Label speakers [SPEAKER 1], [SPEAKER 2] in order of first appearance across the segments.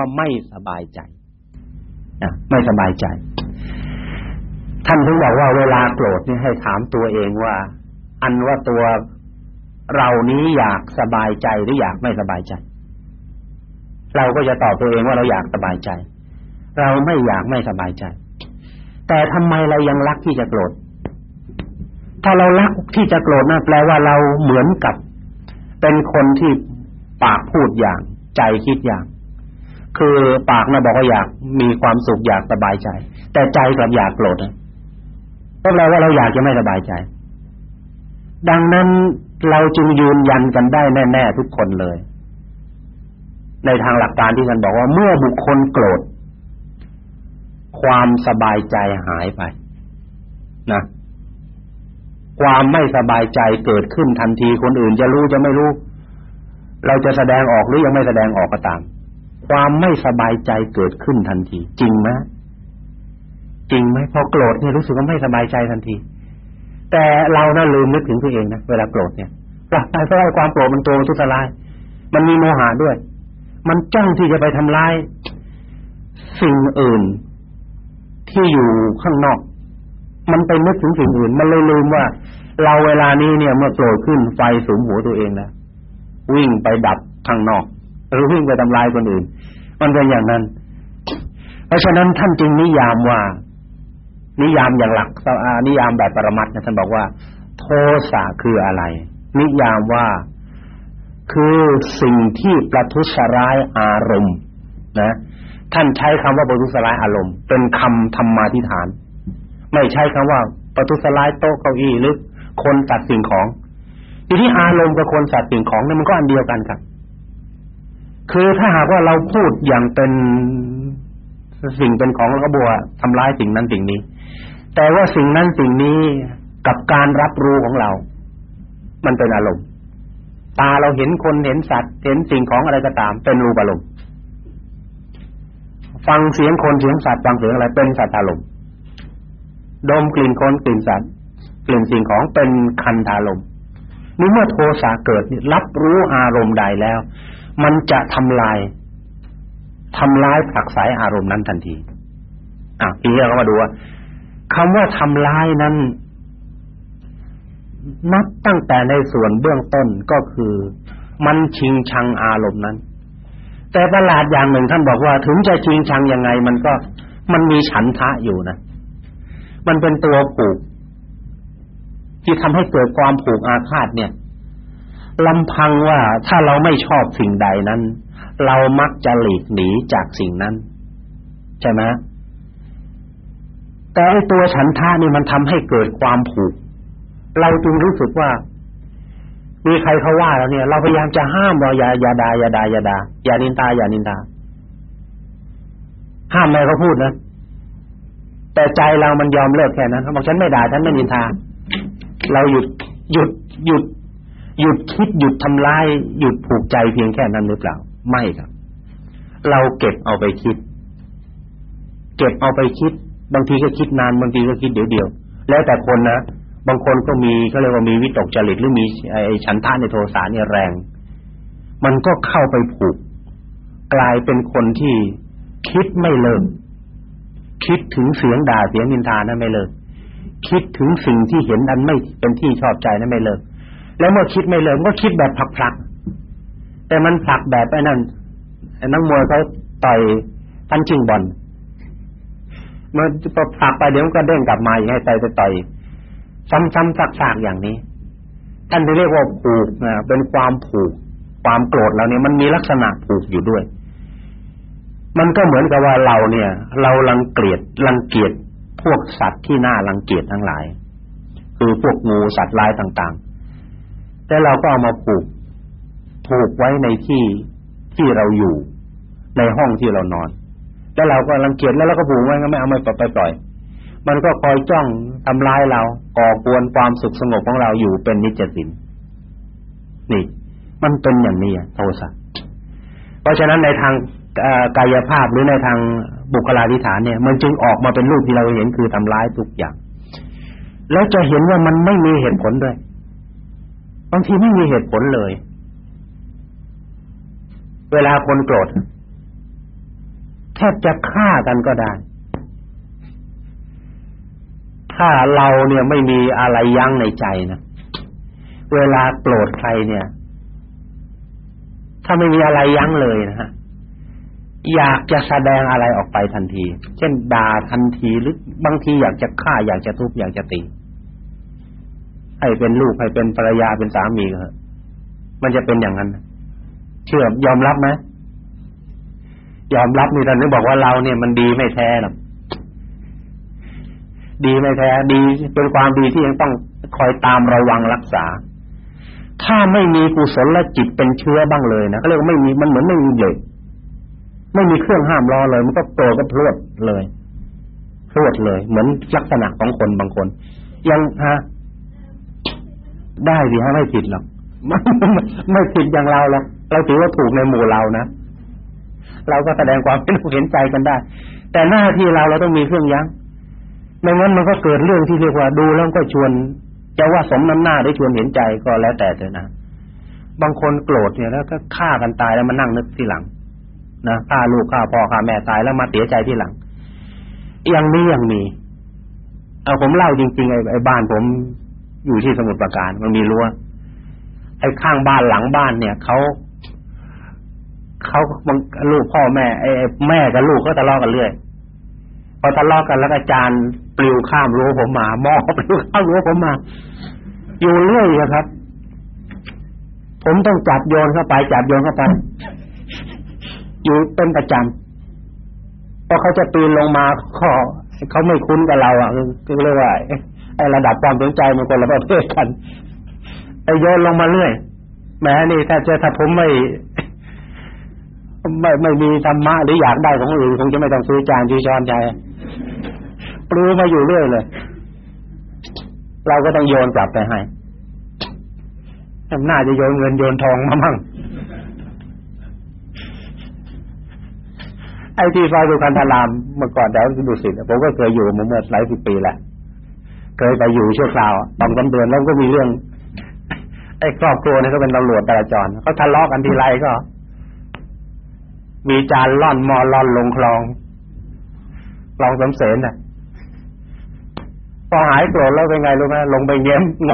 [SPEAKER 1] ว่าไม่สบายใจนะไม่สบายใจ ท่านถึงบอกว่าเวลาโกรธนี่ให้ถามตัวเองว่า อันว่าตัวเรานี้อยากสบายใจหรืออยากไม่สบายใจ เราก็จะตอบตัวเองว่าเราอยากสบายใจ เราไม่อยากไม่สบายใจ แต่ทำไมเรายังรักที่จะโกรธถ้าเรารักที่จะโกรธนั่นแปลว่าเราเหมือนกับ เป็นคนที่ปากพูดอย่าง ใจคิดอย่าง คือปากน่ะบอกว่าอยากมีความสุขอยากสบายใจ แต่ใจกลับอยากโกรธนะก็แปลว่าเราอยากจะไม่สบายใจ ดังนั้นเราจึงยืนยันกันได้แน่ๆทุกคนเลย ในทางหลักการที่ท่านบอกว่าเมื่อบุคคลโกรธ ความสบายใจหายไป นะความไม่สบายใจเกิดขึ้นทันทีคนอื่นจะรู้จะไม่รู้ เราจะแสดงออกหรือยังไม่แสดงออกก็ตาม ความไม่สบายใจเกิดขึ้นทันที จริงไหมจริงไหมพอโกรธเนี่ยรู้สึกว่าไม่สบายใจทันที แต่เราน่าลืมนึกถึงตัวเองนะเวลาโกรธเนี่ยปราบเพราะความโกรธมันโตมันทุสลาย มันมีโมหะด้วย มันจ้องที่จะไปทำลายสิ่งอื่น ที่อยู่ข้างนอก มันไปนึกถึงสิ่งอื่น มันเลยลืมว่า เราเวลานี้เนี่ย เมื่อโกรธขึ้นไฟสูงหัวตัวเองแล้ววิ่งไปดับข้างนอก รือวิ่งไปทำลายคนอื่น มันเป็นอย่างนั้น เพราะฉะนั้นท่านจึงนิยามว่า นิยามอย่างหลักนิยามแบบปรมัตถ์นะท่านบอกว่า โทสะคืออะไร นิยามว่าคือสิ่งที่ประทุษร้ายอารมณ์ นะ ท่านใช้คำว่าประทุษร้ายอารมณ์ เป็นคำธรรมาธิฐาน ไม่ใช้คำว่าประทุษร้ายโต๊ะเก้าอี้หรือคนตัดสิ่งของทีนี้อารมณ์กับคนสัตว์สิ่งของเนี่ยมันก็อันเดียวกันครับ คือถ้าหากว่าเราพูดอย่างเป็นสิ่งเป็นของแล้วก็บัวทำร้ายสิ่งนั้นสิ่งนี้ แต่ว่าสิ่งนั้นสิ่งนี้กับการรับรู้ของเรา มันเป็นอารมณ์ ตาเราเห็นคนเห็นสัตว์เห็นสิ่งของอะไรก็ตาม เป็นรูปอารมณ์ ฟังเสียงคนเสียงสัตว์ฟังเสียงอะไรเป็นสัตว์อารมณ์ดมกลิ่นคนกลิ่นสัตว์กลิ่นสิ่งของเป็นคันธารมณ์นี่เมื่อโทสะเกิดรับรู้อารมณ์ใดแล้ว มันจะทำลายทำลายผลักสายอารมณ์นั้นทันทีอะทีนี้เรามาดูว่าคำว่าทำลายนั้น นับตั้งแต่ในส่วนเบื้องต้นก็คือ มันชิงชังอารมณ์นั้น แต่ประหลาดอย่างหนึ่งท่านบอกว่า ถึงจะชิงชังยังไง มันก็มันมีฉันทะอยู่นะมันเป็นตัวผูกที่ทำให้เกิดความผูกอาฆาตเนี่ย ลำพังว่าถ้าเราไม่ชอบสิ่งใดนั้น เรามักจะหลีกหนีจากสิ่งนั้น ใช่ไหมแต่ไอ้ตัวฉันทานี่มันทำให้เกิดความผูก เราจึงรู้สึกว่ามีใครเขาว่าแล้วเนี่ย เราพยายามจะห้ามเราอย่าอย่าด่าอย่าด่าอย่าด่าอย่านินตาอย่านินตาห้ามไม่เขาพูดนะแต่ใจเรามันยอมเลิกแค่นั้นเขาบอกฉันไม่ด่าฉันไม่นินทา เราหยุดหยุดหยุด หยุดคิดหยุดทำลายหยุดผูกใจเพียงแค่นั้นหรือเปล่า ไม่ครับ เราเก็บเอาไปคิด เก็บเอาไปคิด บางทีก็คิดนานบางทีก็คิดเดี๋ยวเดียวแล้วแต่คนนะบางคนก็มีเขาเรียกว่ามีวิตกจริตหรือมีไอ้ฉันทะในโทสะเนี่ยแรง มันก็เข้าไปผูก กลายเป็นคนที่คิดไม่เลิกคิดถึงเสียงด่าเสียงนินทานั้นไม่เลิกคิดถึงสิ่งที่เห็นอันไม่เป็นที่ชอบใจนั้นไม่เลิก แล้วเมื่อคิดไม่เลิกก็คิดแบบผลักๆแต่มันผลักแบบไอ้นั่นไอ้นักมวยเขาต่อยพันจิงบอลมื่อผลักไปเดี๋ยวมันก็เด้งกลับมาอย่างให้ใจไปต่อยซ้ำๆซักๆอย่างนี้ท่านเรียกว่าผูกนะเป็นความผูก ความโกรธเราเนี่ยมันมีลักษณะผูกอยู่ด้วย มันก็เหมือนกับว่าเราเนี่ย เรารังเกียจรังเกียจพวกสัตว์ที่น่ารังเกียจทั้งหลาย คือพวกงูสัตว์ร้ายต่างๆ แต่เราก็เอามาผูกผูกไว้ในที่ที่เราอยู่ ในห้องที่เรานอน แล้วเราก็รังเกียจแล้วเราก็ผูกไว้ก็ไม่เอาไมาปล่อยมันก็คอยจ้องทำลายเราก่อกวนความสุขสงบของเราอยู่เป็นนิจสินนี่ มันเป็นอย่างนี้โทสะเพราะฉะนั้นในทางกายภาพหรือในทางบุคลาธิฐานเนี่ย มันจึงออกมาเป็นรูปที่เราเห็นคือทำร้ายทุกอย่าง แล้วจะเห็นว่ามันไม่มีเหตุผลด้วย บางทีไม่มีเหตุผลเลย เวลาคนโกรธแทบจะฆ่ากันก็ได้ ถ้าเราเนี่ยไม่มีอะไรยั้งในใจนะเวลาโกรธใครเนี่ย ถ้าไม่มีอะไรยั้งเลยนะฮะอยากจะแสดงอะไรออกไปทันที เช่นด่าทันทีหรือบางทีอยากจะฆ่าอยากจะทุบอยากจะตี ให้เป็นลูกให้เป็นภรรยาเป็นสามีก็มันจะเป็นอย่างนั้นเชื่อยอมรับไหมยอมรับนี่ท่านนึกบอกว่าเราเนี่ยมันดีไม่แท้หรอกดีไม่แท้ดีเป็นความดีที่ยังต้องคอยตามระวังรักษา ถ้าไม่มีกุศลและจิตเป็นเชื้อบ้างเลยนะเขาเรียกว่าไม่มีมันเหมือนไม่มีเลยไม่มีเครื่องห้ามรอเลย มันก็โตก็พรวดเลยพรวดเลย เหมือนลักษณะของคนบางคน ยังฮะ ได้สิฮะไม่ผิดหรอกไม่ไม่ผิดอย่างเราหรอกเราถือว่าถูกในหมู่เรานะเราก็แสดงความเป็นเห็นใจกันได้ แต่หน้าที่เราเราต้องมีเครื่องยั้งไม่งั้นมันก็เกิดเรื่องที่เรียกว่าดูแล้วก็ชวนจะว่าสมน้ำหน้าได้ชวนเห็นใจก็แล้วแต่เถอะนะบางคนโกรธเนี่ยแล้วก็ฆ่ากันตายแล้วมานั่งนึกทีหลังนะฆ่าลูกฆ่าพ่อฆ่าแม่ตายแล้วมาเสียใจที่หลังยังมียังมีเอาผมเล่าจริงๆไอ้ไอ้บ้านผม อยู่ที่สมุทรปราการมันมีรั้วไอ้ข้างบ้านหลังบ้านเนี่ยเขาเขาบางลูกพ่อแม่ไอ้แม่กับลูกก็ทะเลาะกันเรื่อยพอทะเลาะกันแล้วอาจารย์ปลิวข้ามรั้วผมมามอปลิวข้ามรั้วผมมาอยู่เรื่อยครับ ผมต้องจับโยนเข้าไปจับโยนเข้าไปอยู่เป็นประจำพอเขาจะปีนลงมาขา เขาไม่คุ้นกับเราอะคือเรียกว่าไอ้ระดับความสนใจมันคนละประเภทกันไอ้โยนลงมาเรื่อยแม้นี่ถ้าจอถ้าผมไม่ไม่ไม่มีธรรมะหรืออยากได้ของอื่นคงจะไม่ต้องซื้อจานซื้อช้อนใจปลือมาอยู่เรื่อยเลย เราก็ต้องโยนกลับไปให้ทำหน้าจะโยนเงินโยนทองมามั่งไอ้ที่ซอยดุคันธารามเมื่อก่อนแถวดุสิตผมก็เคยอยู่มาเมื่อหลายสิบปีแล้วเคยไปอยู่ชั่วคราวบางสเดือนแล้วก็มีเรื่อง ไอ้ครอบครัวนี่ก็เป็นตำรวจจราจรเขาทะเลาะกันทีไรก็ มีจานล่อนมอล่อนลงคลองคลองสมเสนน่ะพอหายโกรธแล้วเป็นไงรู้ไหมลงไปเย้มง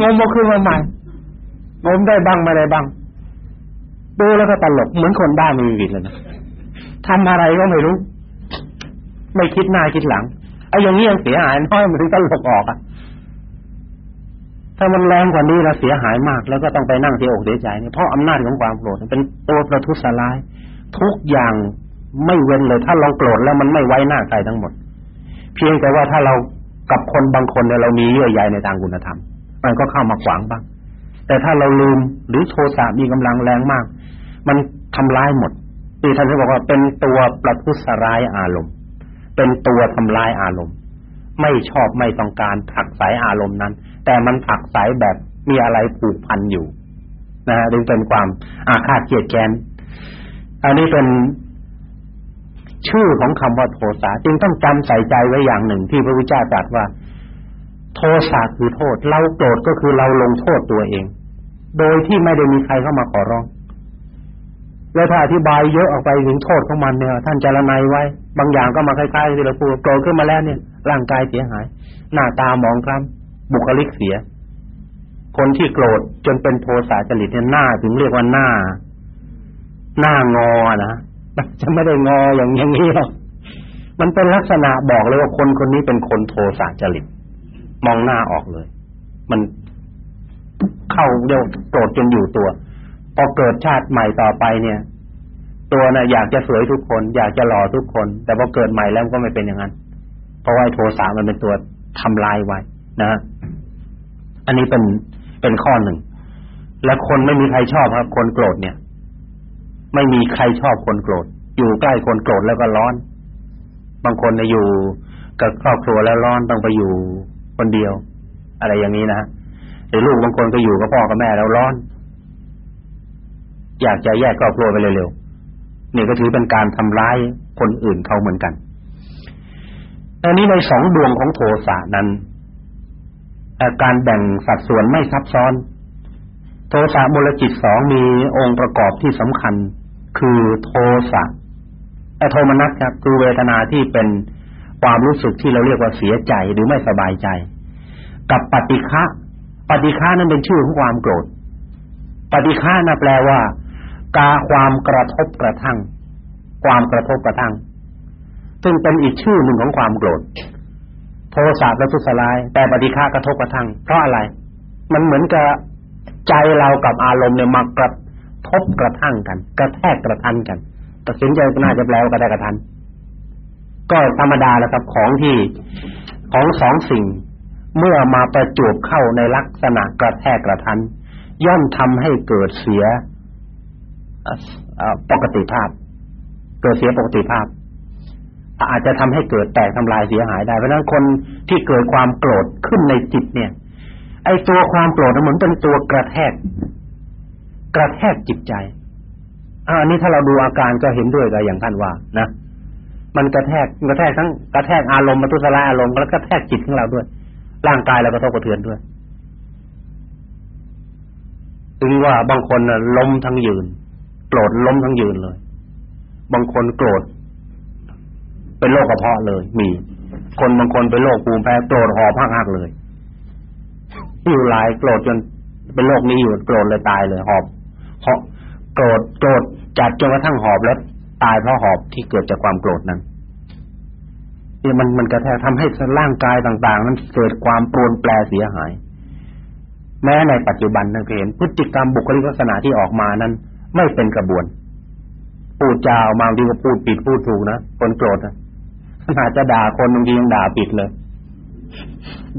[SPEAKER 1] งมมาขึ้นมาใหม่งมได้บ้างไม่ได้บ้างดูแล้วก็ตลกเหมือนคนบ้ามีวิตเลยนะ ทำอะไรก็ไม่รู้ ไม่คิดหน้าคิดหลังไอ้อย่างนี้ยังเสียหายน้อยมันถึงตลกออกอะถ้ามันแรงกว่านี้แล้วเสียหายมาก แล้วก็ต้องไปนั่งเสียอกเสียใจเนี่ยเพราะอำนาจของความโกรธเป็นตัวประทุษร้าย ทุกอย่างไม่เว้นเลย ถ้าเราโกรธแล้วมันไม่ไว้หน้าใครทั้งหมด เพียงแต่ว่าถ้าเรากับคนบางคนเนี่ยเรามีเยื่อใยในทางคุณธรรม มันก็เข้ามาขวางบ้าง แต่ถ้าเราลืมหรือโทสะมีกำลังแรงมาก มันทำร้ายหมด ที่ท่านบอกว่าเป็นตัวประทุษร้ายอารมณ์ เป็นตัวทำลายอารมณ์ ไม่ชอบไม่ต้องการผลักสายอารมณ์นั้น แต่มันผลักสายแบบมีอะไรผูกพันอยู่นะฮะจึงเป็นความอาฆาตเกลียดแค้นอันนี้เป็นชื่อของคำว่าโทสะจึงต้องจำใส่ใจไว้อย่างหนึ่งที่พระพุทธเจ้าตรัสว่า โทสะคือโทษ เราโกรธก็คือเราลงโทษตัวเอง โดยที่ไม่ได้มีใครเข้ามาขอร้อง แล้วถ้าอธิบายเยอะออกไปถึงโทษของมันเนี่ยท่านจารณัยไว้ บางอย่างก็มาคล้ายๆที่เราพูดโกรธขึ้นมาแล้วเนี่ย ร่างกายเสียหาย หน้าตามองคล้ำบุคลิกเสีย คนที่โกรธจนเป็นโทสะจริตเนี่ยหน้าถึงเรียกว่าหน้า หน้างอนะจะไม่ได้งออย่างอย่างนี้หรอกมันเป็นลักษณะบอกเลยว่าคนคนนี้เป็นคนโทสะจริตมองหน้าออกเลย มันเข้าเรียกโกรธจนอยู่ตัว พอเกิดชาติใหม่ต่อไปเนี่ย ตัวน่ะอยากจะสวยทุกคน อยากจะหล่อทุกคน แต่พอเกิดใหม่แล้วก็ไม่เป็นอย่างนั้น เพราะว่าโทสะมันเป็นตัวทำลายไว้นะอันนี้เป็นเป็นข้อหนึ่ง และคนไม่มีใครชอบครับ คนโกรธเนี่ย ไม่มีใครชอบคนโกรธ อยู่ใกล้คนโกรธแล้วก็ร้อน บางคนเนี่ยอยู่กับครอบครัวแล้วร้อนต้องไปอยู่คนเดียว อะไรอย่างนี้นะหรือลูกบางคนก็อยู่กับพ่อกับแม่แล้วร้อน อยากจะแยกครอบครัวไปเร็วๆนี่ก็ถือเป็นการทำร้ายคนอื่นเขาเหมือนกันอันนี้ในสองดวงของโทสะนั้นการแบ่งสัดส่วนไม่ซับซ้อน โทสะมูลจิตสองมีองค์ประกอบที่สำคัญ คือโทสะโทมนัสครับคือเวทนาที่เป็นความรู้สึกที่เราเรียกว่าเสียใจหรือไม่สบายใจ กับปฏิฆะปฏิฆะนั้นเป็นชื่อของความโกรธ ปฏิฆะน่ะแปลว่า กาความกระทบกระทั่ง ความกระทบกระทั่ง ซึ่งเป็นอีกชื่อหนึ่งของความโกรธ โทสะและทุสลาย แต่ปฏิฆะกระทบกระทั่ง เพราะอะไร มันเหมือนกับใจเรากับอารมณ์เนี่ยมากระทบกระทั่งกัน กระแทกกระทันกันตัดสินใจน่าจะแปลว่ากระแทกกระทัน ก็ธรรมดาแล้วครับของที่ของสองสิ่ง เมื่อมาประจวบเข้าในลักษณะกระแทกกระทันย่อมทำให้เกิดเสีย ปกติภาพ เกิดเสียปกติภาพ อาจจะทำให้เกิดแตกทำลายเสียหายได้เพราะนั้นคนที่เกิดความโกรธขึ้นในจิตเนี่ย ไอ้ตัวความโกรธมันเหมือนเป็นตัวกระแทก กระแทกจิตใจอันนี้ถ้าเราดูอาการก็เห็นด้วยกับอย่างท่านว่านะมันกระแทกกระแทกทั้งกระแทกอารมณ์มาตุสลายอารมณ์แล้วก็กระแทกจิตของเราด้วย ร่างกายเราก็ทบกระเทือนด้วยถึงว่าบางคนล้มทั้งยืน โกรธล้มทั้งยืนเลย บางคนโกรธเป็นโรคกระเพาะเลย มี คนบางคนเป็นโรคภูมิแพ้โกรธหอบหักเลยอยู่หลายโกรธจนเป็นโรคนี้อยู่โกรธเลยตายเลย หอบหอบโกรธโกรธจัดจนกระทั่งหอบแล้วตายเพราะหอบที่เกิดจากความโกรธนั้นนี่มันมันกระแทกทำให้ร่างกายต่าง ๆ นั้นเกิดความปรนแปรเสียหาย แม้ในปัจจุบันนั่นเห็นพฤติกรรมบุคลิกลักษณะที่ออกมานั้น ไม่เป็นกระบวนพูดจาบางทีก็พูดผิดพูดถูกนะคนโกรธนะอาจจะด่าคนบางทียังด่าผิดเลย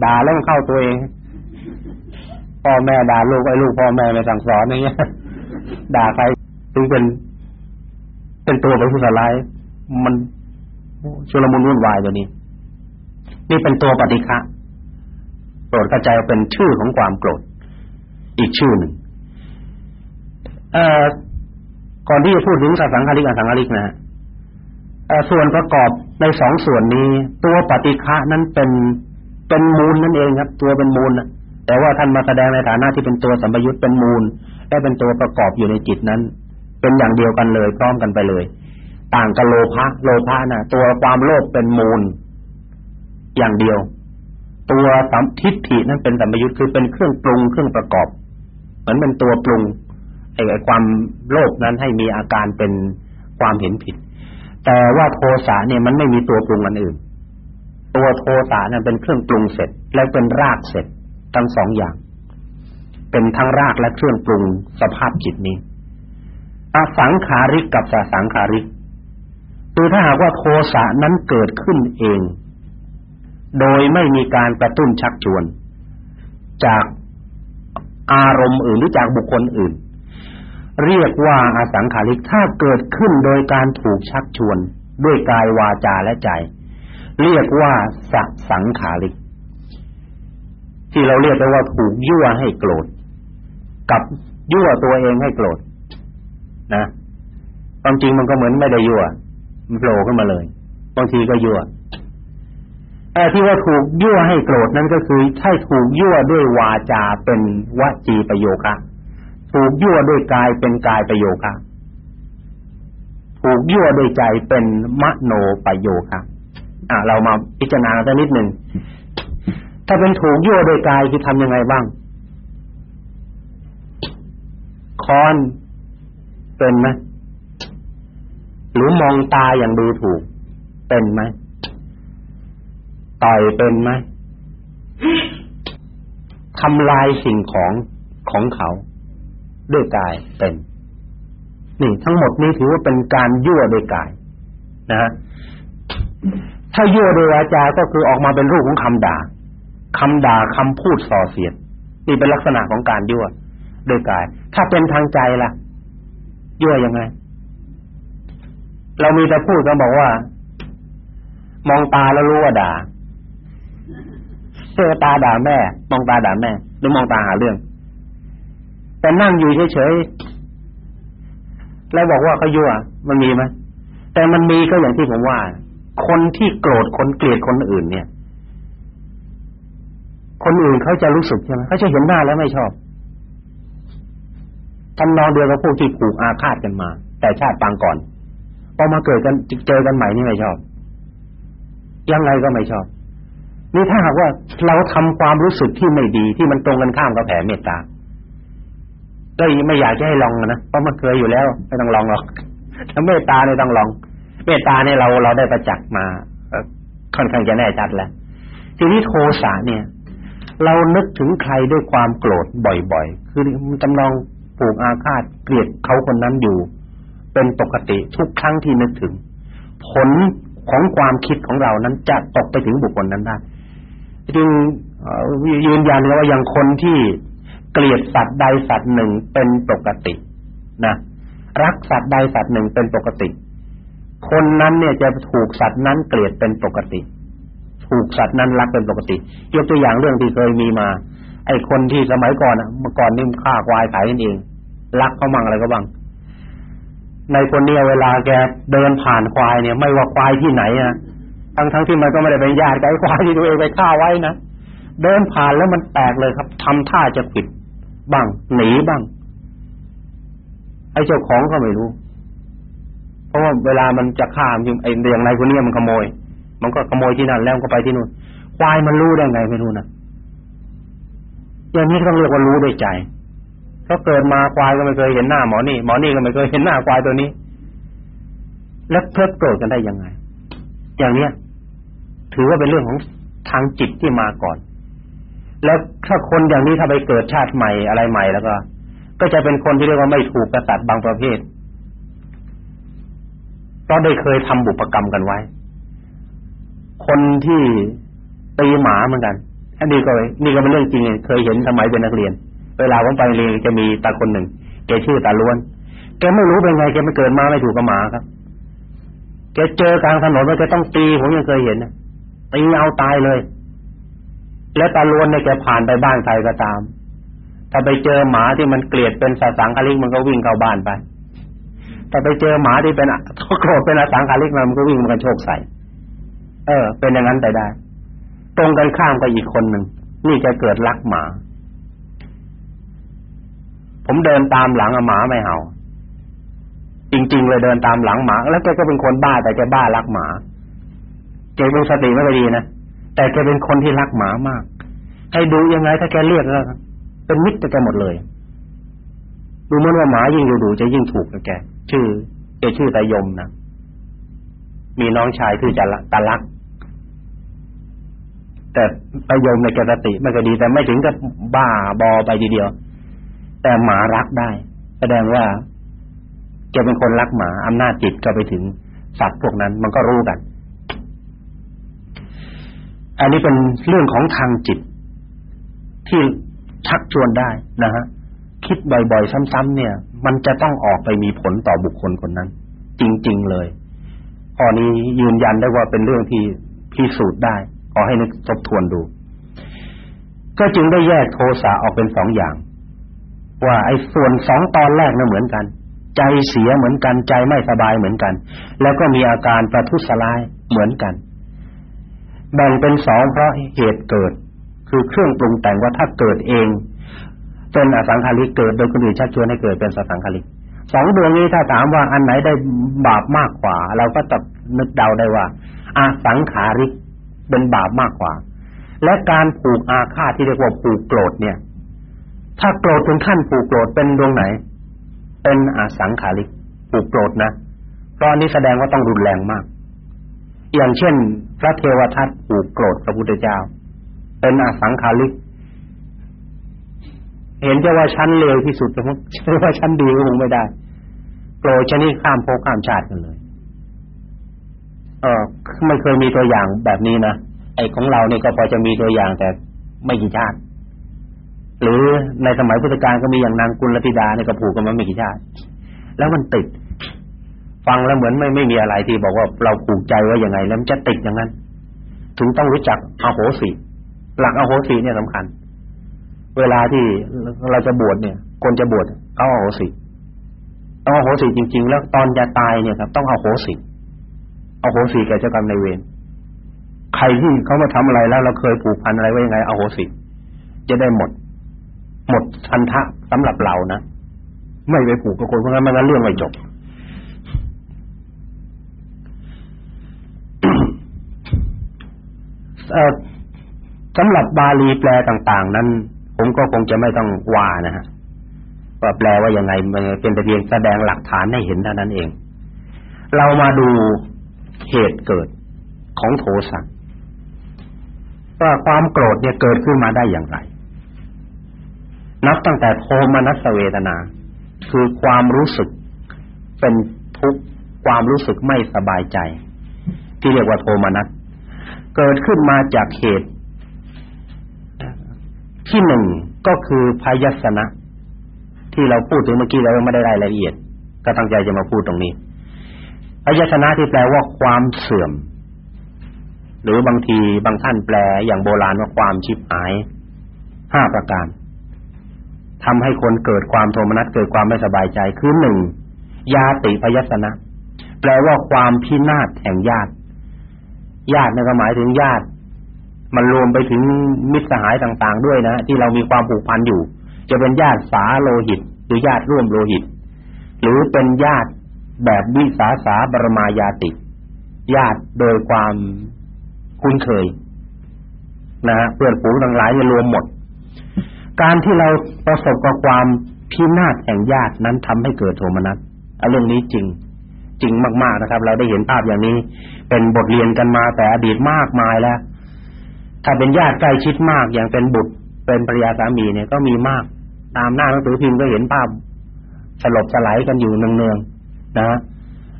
[SPEAKER 1] ด่าแล้วเข้าตัวเองพ่อแม่ด่าลูกไอ้ลูกพ่อแม่ไม่สั่งสอนอย่างเงี้ยด่าใครถึงเป็น เป็นตัวเป็นผู้สลายมันชุลมุนวุ่นวายตัวนี้ นี่เป็นตัวปฏิฆะโกรธกระจายเป็นชื่อของความโกรธ อีกชื่อหนึ่ง เอ่อก่อนที่จะพูดถึงสังขาริกอสังขาริกนะส่วนประกอบในสองส่วนนี้ ตัวปฏิฆะนั้นเป็นเป็นมูลนั่นเองครับ ตัวเป็นมูลแต่ว่าท่านมาแสดงในฐานะที่เป็นตัวสัมปยุตเป็นมูลได้เป็นตัวประกอบอยู่ในจิตนั้น เป็นอย่างเดียวกันเลยพร้อมกันไปเลย ต่างกับโลภะโลภะนะตัวความโลภเป็นมูล อย่างเดียว ตัวสัมทิฏฐินั้นเป็นสัมปยุตคือเป็นเครื่องปรุงเครื่องประกอบ เหมือนเป็นตัวปรุง ไอ้ความโลภนั้นให้มีอาการเป็นความเห็นผิด แต่ว่าโทสะเนี่ยมันไม่มีตัวปรุงอันอื่น ตัวโทสะนั้นเป็นเครื่องปรุงเสร็จ และเป็นรากเสร็จทั้งสองอย่าง เป็นทั้งรากและเครื่องปรุงสภาพจิตนี้อสังขาริกกับสสังขาริกคือถ้าหากว่าโทสะนั้นเกิดขึ้นเอง โดยไม่มีการกระตุ้นชักชวน จากอารมณ์อื่นหรือจากบุคคลอื่น เรียกว่าอสังขาริกถ้าเกิดขึ้นโดยการถูกชักชวน ด้วยกายวาจาและใจ เรียกว่าสัสังขาริก ที่เราเรียกว่าถูกยั่วให้โกรธ กับยั่วตัวเองให้โกรธนะความจริงมันก็เหมือนไม่ได้ยั่วมันโผล่ขึ้นมาเลยบางทีก็ยั่วแต่ที่ว่าถูกยั่วให้โกรธนั้นก็คือถ้าถูกยั่วด้วยวาจาเป็นวจีประโยคะ ถูกยั่วด้วยกายเป็นกายประโยคะถูกยั่วด้วยใจเป็นมโนประโยคะอะเรามาพิจารณาสักนิดหนึ่งถ้าเป็นถูกยั่วโดยกายคือทำยังไงบ้างคอนเป็นไหมหรือมองตาอย่างดูถูก เป็นไหมต่อยเป็นไหมทำลายสิ่งของของเขา ด้วยกายเป็นนี่ทั้งหมดนี้ถือว่าเป็นการยั่วโดยกายนะฮะถ้ายั่วโดยวาจาก็คือออกมาเป็นรูปของคำด่าคำด่าคำพูดส่อเสียดนี่เป็นลักษณะของการยั่วโดยกาย ถ้าเป็นทางใจล่ะ ยั่วยังไง เรามีแต่พูดก็บอกว่า มองตาแล้วรู้ว่าด่าเสื้อตาด่าแม่ มองตาด่าแม่หรือมองตาหาเรื่อง แต่นั่งอยู่เฉยๆแล้วบอกว่าเขายั่วมันมีไหมแต่มันมีก็อย่างที่ผมว่า คนที่โกรธคนเกลียดคนอื่น เนี่ย คนอื่นเขาจะรู้สึกใช่ไหมเขาจะเห็นหน้าแล้วไม่ชอบทำนองเดียวกับพวกที่ผูกอาฆาตกันมา แต่ชาติปางก่อนพอมาเกิดกันเจอกันใหม่นี่ไม่ชอบ ยังไงก็ไม่ชอบนี่ถ้าหากว่าเราทำความรู้สึกที่ไม่ดีที่มันตรงกันข้ามกับแผ่เมตตา ก็ยังไม่อยากจะให้ลองนะเพราะมันเคยอยู่แล้วไม่ต้องลองหรอกถ้าเมตตาเนี่ยต้องลอง เมตตาเนี่ยเราเราได้ประจักษ์มาค่อนข้างจะแน่ชัดแล้วทีนี้โทสะเนี่ย เรานึกถึงใครด้วยความโกรธบ่อยๆ คือมันจำลองผูกอาฆาตเกลียดเขาคนนั้นอยู่ เป็นปกติทุกครั้งที่นึกถึง ผลของความคิดของเรานั้นจะตกไปถึงบุคคลนั้นได้จึงยืนยันว่าอย่างคนที่ เกลียดสัตว์ใดสัตว์หนึ่งเป็นปกตินะรักสัตว์ใดสัตว์หนึ่งเป็นปกติ คนนั้นเนี่ยจะถูกสัตว์นั้นเกลียดเป็นปกติ ถูกสัตว์นั้นรักเป็นปกติ ยกตัวอย่างเรื่องที่เคยมีมา ไอ้คนที่สมัยก่อนอะเมื่อก่อนนี่มฆ่าควายขายกันเองรักเขามั่งอะไรก็บ้างในคนเนี้เวลาแกเดินผ่านควายเนี่ย ไม่ว่าควายที่ไหนอะทั้งทั้งที่มันก็ไม่ได้เป็นญาติกับไอ้ควายที่ตัวเองไปฆ่าไว้นะเดินผ่านแล้วมันแตกเลยครับทำท่าจะปิด บ้างหนีบ้างไอ้เจ้าของก็ไม่รู้ เพราะว่าเวลามันจะฆ่ามันไอ้เรื่องไรคนนี้มันขโมย มันก็ขโมยที่นั่นแล้วก็ไปที่นู่นควายมันรู้ได้ไงไม่รู้นะอย่างนี้ต้องเรียกว่ารู้ด้วยใจเพราะเกิดมาควายก็ไม่เคยเห็นหน้าหมอนี่หมอนี่ก็ไม่เคยเห็นหน้าควายตัวนี้ แล้วเพิกโกรธกันได้ยังไง อย่างเนี้ย ถือว่าเป็นเรื่องของทางจิตที่มาก่อน แล้วถ้าคนอย่างนี้ถ้าไปเกิดชาติใหม่อะไรใหม่แล้วก็ ก็จะเป็นคนที่เรียกว่าไม่ถูกกษัตริย์บางประเภทเพราะได้เคยทำบุปกรรมกันไว้ คนที่ตีหมาเหมือนกันอันนี้ก็นี่ก็เป็นเรื่องจริงเคยเห็นสมัยเป็นนักเรียน เวลาผมไปเรียนจะมีตาคนหนึ่งแกชื่อตาล้วน แกไม่รู้เป็นไงแกไม่เกิดมาไม่ถูกกับหมาครับแกเจอกลางถนนว่าจะต้องตีผมยังเคยเห็นนะตีเอาตายเลย แล้วตาล้วนเนี่ยแกผ่านไปบ้านใครก็ตาม ถ้าไปเจอหมาที่มันเกลียดเป็นสัสังคาริกมันก็วิ่งเข้าบ้านไปถ้าไปเจอหมาที่เป็นโกรธเป็นอสังคาริกมันก็วิ่งมันโชคใส่เออ เป็นอย่างนั้นไปได้ ตรงกันข้ามกับอีกคนหนึ่งนี่จะเกิดรักหมา ผมเดินตามหลังหมาไม่เห่า จริง ๆ เลยเดินตามหลังหมา แล้วแกก็เป็นคนบ้าแต่แกบ้ารักหมาแกเป็นสติไม่ดีนะ แต่แกเป็นคนที่รักหมามาก ให้ดูยังไงถ้าแกเรียกแล้วเป็นมิตรกับแกหมดเลย ดูเหมือนว่าหมายิ่งดูจะยิ่งถูกกับแก ชื่อแกชื่อตายมนะมีน้องชายคือจะตาลัก แต่ตายมในแกสติไม่ก็ดี แต่ไม่ถึงกับบ้าบอไปทีเดียว แต่หมารักได้ แสดงว่าแกเป็นคนรักหมาอำนาจจิตก็ไปถึงสัตว์พวกนั้น มันก็รู้กัน อันนี้เป็นเรื่องของทางจิต ที่ชักชวนได้นะฮะคิดบ่อยๆ ซ้ำๆเนี่ย มันจะต้องออกไปมีผลต่อบุคคลคนนั้น จริง ๆ เลยข้อนี้ยืนยันได้ว่าเป็นเรื่องที่พิสูจน์ได้ขอให้นึกทบทวนดู ก็จึงได้แยกโทสะออกเป็นสองอย่าง ว่าไอ้ส่วนสองตอนแรกน่ะเหมือนกัน ใจเสียเหมือนกันใจไม่สบายเหมือนกัน แล้วก็มีอาการประทุษร้ายเหมือนกัน แบ่งเป็นสองเพราะเหตุเกิด คือเครื่องปรุงแต่งว่าถ้าเกิดเองเป็นอสังขาริกเกิดโดยคนอื่นชักชวนให้เกิดเป็นสสังขาริกสองดวงนี้ถ้าถามว่าอันไหนได้บาปมากกว่า เราก็จะนึกเดาได้ว่าอาสังขาริกเป็นบาปมากกว่า และการผูกอาฆาตที่เรียกว่าผูกโกรธเนี่ย ถ้าโกรธถึงขั้นผูกโกรธเป็นดวงไหน เป็นอาสังขาริกผูกโกรธนะเพราะนี้แสดงว่าต้องรุนแรงมาก อย่างเช่น พระเทวทัตผูกโกรธพระพุทธเจ้า เป็นอสังขาริก เห็นจะว่าชั้นเลวที่สุดจะมั้งว่าชั้นดีก็คงไม่ได้โปรดชนิดข้ามภพข้ามชาติกันเลยเออไม่เคยมีตัวอย่างแบบนี้นะไอ้ของเราเนี่ยก็พอจะมีตัวอย่างแต่ไม่กี่ชาติ หรือในสมัยพุทธกาลก็มีอย่างนางกุลธิดาเนี่ยก็ผูกกันมาไม่กี่ชาติ แล้วมันติด ฟังแล้วเหมือนไม่ไม่มีอะไรที่บอกว่าเราผูกใจไว้ยังไงแล้วมันจะติดอย่างนั้น ถึงต้องรู้จักอโหสิหลักอโหสิเนี่ยสำคัญ เวลาที่เราจะบวชเนี่ยคนจะบวชเขาอโหสิต้องอโหสิจริง ๆ แล้วตอนจะตายเนี่ยครับ ต้องอโหสิอโหสิแก่เจ้ากรรมในเวรใครที่เขามาทำอะไรแล้วเราเคยผูกพันอะไรไว้ยังไงอโหสิจะได้หมด หมดทันทะสำหรับเรานะไม่ไปผูกกับคนเพราะงั้นมันก็เรื่องไม่จบ สำหรับบาลีแปลต่าง ๆ นั้น ผมก็คงจะไม่ต้องว่านะฮะว่าแปลว่ายังไงมันเป็นแต่เพียงแสดงหลักฐานให้เห็นเท่านั้นเอง เรามาดูเหตุเกิดของโทสะว่าความโกรธเนี่ยเกิดขึ้นมาได้อย่างไร นับตั้งแต่โทมนัสเวทนา คือความรู้สึกเป็นทุกข์ความรู้สึกไม่สบายใจ ที่เรียกว่าโทมนัส เกิดขึ้นมาจากเหตุ ที่หนึ่งก็คือพยัสนะที่เราพูดถึงเมื่อกี้เราไม่ได้รายละเอียด ก็ตั้งใจจะมาพูดตรงนี้พยัสนะที่แปลว่าความเสื่อม หรือบางทีบางท่านแปลอย่างโบราณว่าความชิบหายห้าประการทำให้คนเกิดความโทมนัสเกิดความไม่สบายใจคือหนึ่งยาติพยัสนะแปลว่าความพินาศแห่งญาติ ญาตินั่นก็หมายถึงญาติ มันรวมไปถึงมิตรสหายต่าง ๆ ด้วยนะที่เรามีความผูกพันอยู่ จะเป็นญาติสาโลหิต หรือญาติร่วมโลหิต หรือเป็นญาติแบบวิสาสาบรมายาติ ญาติโดยความคุ้นเคย นะฮะเพื่อนฝูงทั้งหลายจะรวมหมด การที่เราประสบกับความพินาศแห่งญาตินั้นทำให้เกิดโทมนัสเรื่องนี้จริง จริงมาก ๆนะครับ เราได้เห็นภาพอย่างนี้ เป็นบทเรียนกันมาแต่อดีตมากมายแล้ว ถ้าเป็นญาติใกล้ชิดมากอย่างเป็นบุตรเป็นภรรยาสามีเนี่ยก็มีมาก ตามหน้าหนังสือพิมพ์ก็เห็นภาพสลบสลายกันอยู่เนืองๆนะ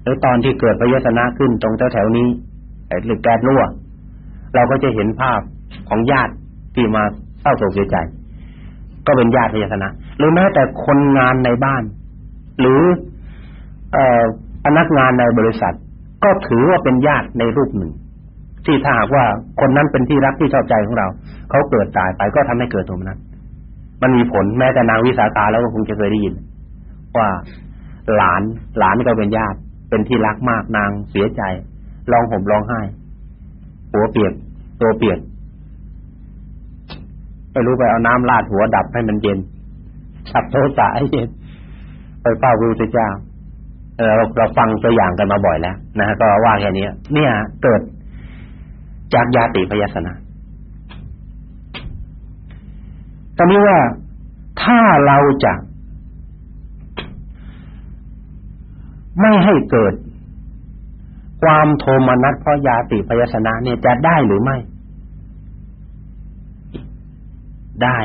[SPEAKER 1] หรือตอนที่เกิดพยศนะขึ้นตรงแถวๆนี้หรือแก๊สรั่วเราก็จะเห็นภาพของญาติที่มาเศร้าโศกเสียใจ ก็เป็นญาติพยศนะหรือแม้แต่คนงานในบ้าน หรือ เอ่อพนักงานในบริษัท ก็ถือว่าเป็นญาติในรูปหนึ่ง ที่ถ้าหากว่าคนนั้นเป็นที่รักที่ชอบใจของเรา เขาเกิดตายไปก็ทำให้เกิดโทมนัสมันมีผลแม้แต่นางวิสาขาแล้วก็คงจะเคยได้ยิน ว่าหลานหลานก็เป็นญาติ เป็นที่รักมากนางเสียใจร้องห่มร้องไห้หัวเปียกตัวเปียกไม่รู้ไปเอาน้ำราดหัวดับให้มันเย็นฉับโทสะให้เย็นไปเฝ้าพระพุทธเจ้า เราเราฟังตัวอย่างกันมาบ่อยแล้วนะฮะก็ว่าแค่นี้เนี่ยเกิดจากญาติพยาสนะตอนนี้ว่าถ้าเราจะไม่ให้เกิดความโทมนัสเพราะยาติพยาสนะเนี่ยจะได้หรือไม่ ได้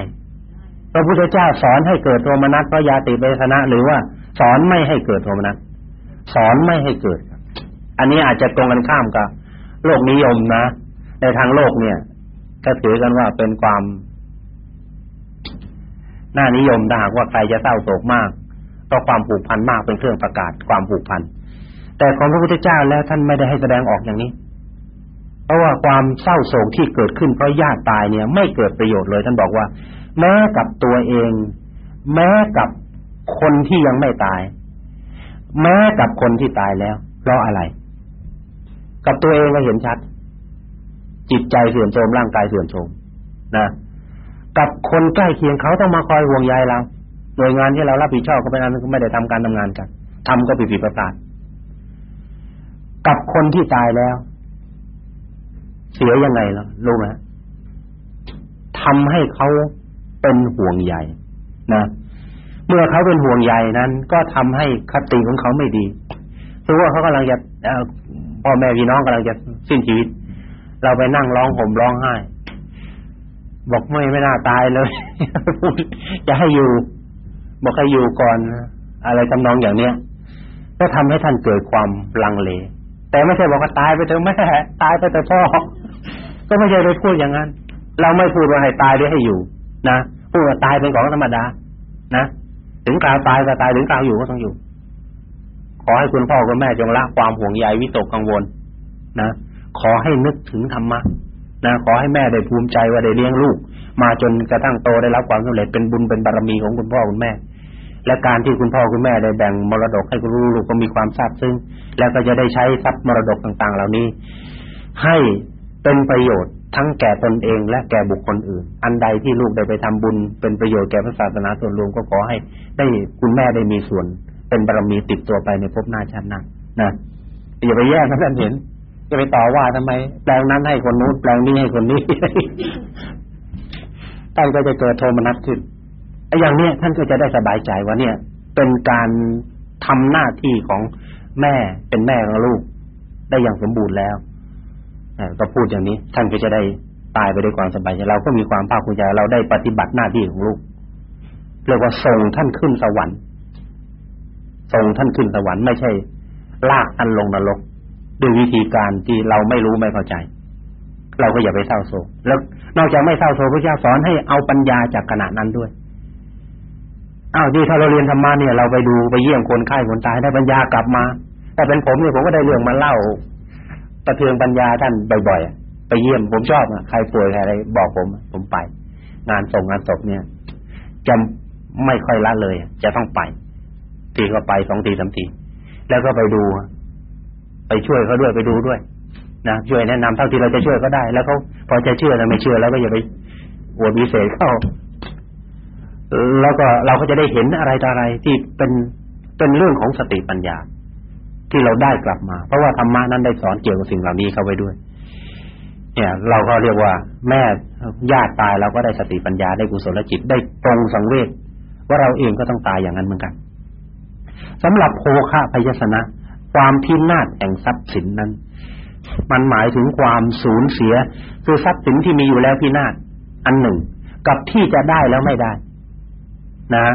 [SPEAKER 1] พระพุทธเจ้าสอนให้เกิดโทมนัสเพราะยาติพยาสนะหรือว่าสอนไม่ให้เกิดโทมนัส สอนไม่ให้เกิด อันนี้อาจจะตรงกันข้ามกับโลกนิยมนะ ในทางโลกเนี่ย ก็ถือกันว่าเป็นความน่านิยมถ้าหากว่าใครจะเศร้าโศกมากก็ความผูกพันมากเป็นเครื่องประกาศความผูกพัน แต่ของพระพุทธเจ้าแล้วท่านไม่ได้ให้แสดงออกอย่างนี้ เพราะว่าความเศร้าโศกที่เกิดขึ้นเพราะญาติตายเนี่ย ไม่เกิดประโยชน์เลยท่านบอกว่า แม้กับตัวเอง แม้กับคนที่ยังไม่ตาย แม้กับคนที่ตายแล้ว เพราะอะไร กับตัวเองก็เห็นชัด จิตใจเสื่อมโทรมร่างกายเสื่อมโทรมนะกับคนใกล้เคียงเขาต้องมาคอยห่วงใยเราหน่วยงานที่เรารับผิดชอบก็เป็นอันก็ไม่ได้ทำการทำงานกันทำก็ผิดผิดประพลาดกับคนที่ตายแล้ว เสียยังไงล่ะรู้ไหมทำให้เขาเป็นห่วงใยนะ เมื่อเขาเป็นห่วงใยนั้น ก็ทำให้คติของเขาไม่ดีเพราะว่าเขากำลังจะพ่อแม่พี่น้องกำลังจะสิ้นชีวิต เราไปนั่งร้องห่มร้องไห้ บอกไม่ไม่น่าตายเลยจะให้อยู่ บอกให้อยู่ก่อน อะไรทำนองอย่างเนี้ยก็ทำให้ท่านเกิดความลังเล แต่ไม่ใช่บอกว่าตายไปเถอะแม่ตายไปแต่พ่อก็ไม่ใช่ไปพูดอย่างนั้น เราไม่พูดว่าให้ตายด้วยให้อยู่ นะพูดว่าตายเป็นของธรรมดา นะ ถึงกาวตายก็ตายถึงกาวอยู่ก็ต้องอยู่ ขอให้คุณพ่อคุณแม่จงละความห่วงใยวิตกกังวล นะขอให้นึกถึงธรรมะนะขอให้แม่ได้ภูมิใจว่าได้เลี้ยงลูก มาจนกระทั่งโตได้รับความสำเร็จเป็นบุญเป็นบารมีของคุณพ่อคุณแม่ และการที่คุณพ่อคุณแม่ได้แบ่งมรดกให้คุณลูกก็มีความซาบซึ้งแล้วก็จะได้ใช้ทรัพย์มรดกต่าง ๆ เหล่านี้ ให้เป็นประโยชน์ ทั้งแก่ตนเองและแก่บุคคลอื่น อันใดที่ลูกได้ไปทำบุญ เป็นประโยชน์แก่พระศาสนาส่วนรวมก็ขอให้ได้คุณแม่ได้มีส่วน เป็นบารมีติดตัวไปในภพหน้าชาติหน้านะอย่าไปแย่งนะท่านเห็นจะไปต่อว่าทำไม แปลงนั้นให้คนนู้นแปลงนี้ให้คนนี้ท่านก็จะเกิดโทมนัสขึ้นไอ้อย่างเนี้ยท่านก็จะได้สบายใจว่าเนี่ย เป็นการทำหน้าที่ของแม่เป็นแม่ของลูก ได้อย่างสมบูรณ์แล้ว ก็พูดอย่างนี้ท่านก็จะได้ตายไปด้วยความสบายใจเราก็มีความภาคภูมิใจเราได้ปฏิบัติหน้าที่ของลูกเรียกว่าส่งท่านขึ้นสวรรค์ส่งท่านขึ้นสวรรค์ไม่ใช่ ลากท่านลงนรกด้วยวิธีการที่เราไม่รู้ไม่เข้าใจ เราก็อย่าไปเศร้าโศกแล้วนอกจากไม่เศร้าโศกพระเจ้าสอนให้เอาปัญญาจากขณะนั้นด้วยอ้าวดีถ้าเราเรียนธรรมะเนี่ยเราไปดูไปเยี่ยมคนไข้คนตายได้ปัญญากลับมา แต่เป็นผมเนี่ยผมก็ได้เรื่องมาเล่า ประเทืองปัญญาท่านบ่อยๆไปเยี่ยมผมชอบอะใครป่วยใครอะไรบอกผม ผมไป งานส่งงานศพเนี่ยจะไม่ค่อยละเลย จะต้องไปทีก็ไปสองทีสามทีแล้วก็ไปดู ไปช่วยเขาด้วยไปดูด้วยนะช่วยแนะนำเท่าที่เราจะช่วยก็ได้ แล้วเขาพอจะเชื่อแล้วไม่เชื่อแล้วก็อย่าไปอวดวิเศษเข้าแล้วก็เราก็จะได้เห็นอะไรต่ออะไรที่เป็นเป็นเรื่องของสติปัญญา ที่เราได้กลับมา เพราะว่าธรรมะนั้นได้สอนเกี่ยวกับสิ่งเหล่านี้เข้าไว้ด้วย เนี่ย เราก็เรียกว่า แม่ญาติตายเราก็ได้สติปัญญาได้กุศลจิตได้ตรงสังเวชว่าเราเองก็ต้องตายอย่างนั้นเหมือนกันสำหรับโภคะพยสนะ ความพินาศแห่งทรัพย์สินนั้น มันหมายถึงความสูญเสีย คือทรัพย์สินที่มีอยู่แล้วพินาศอันหนึ่ง กับที่จะได้แล้วไม่ได้ นะ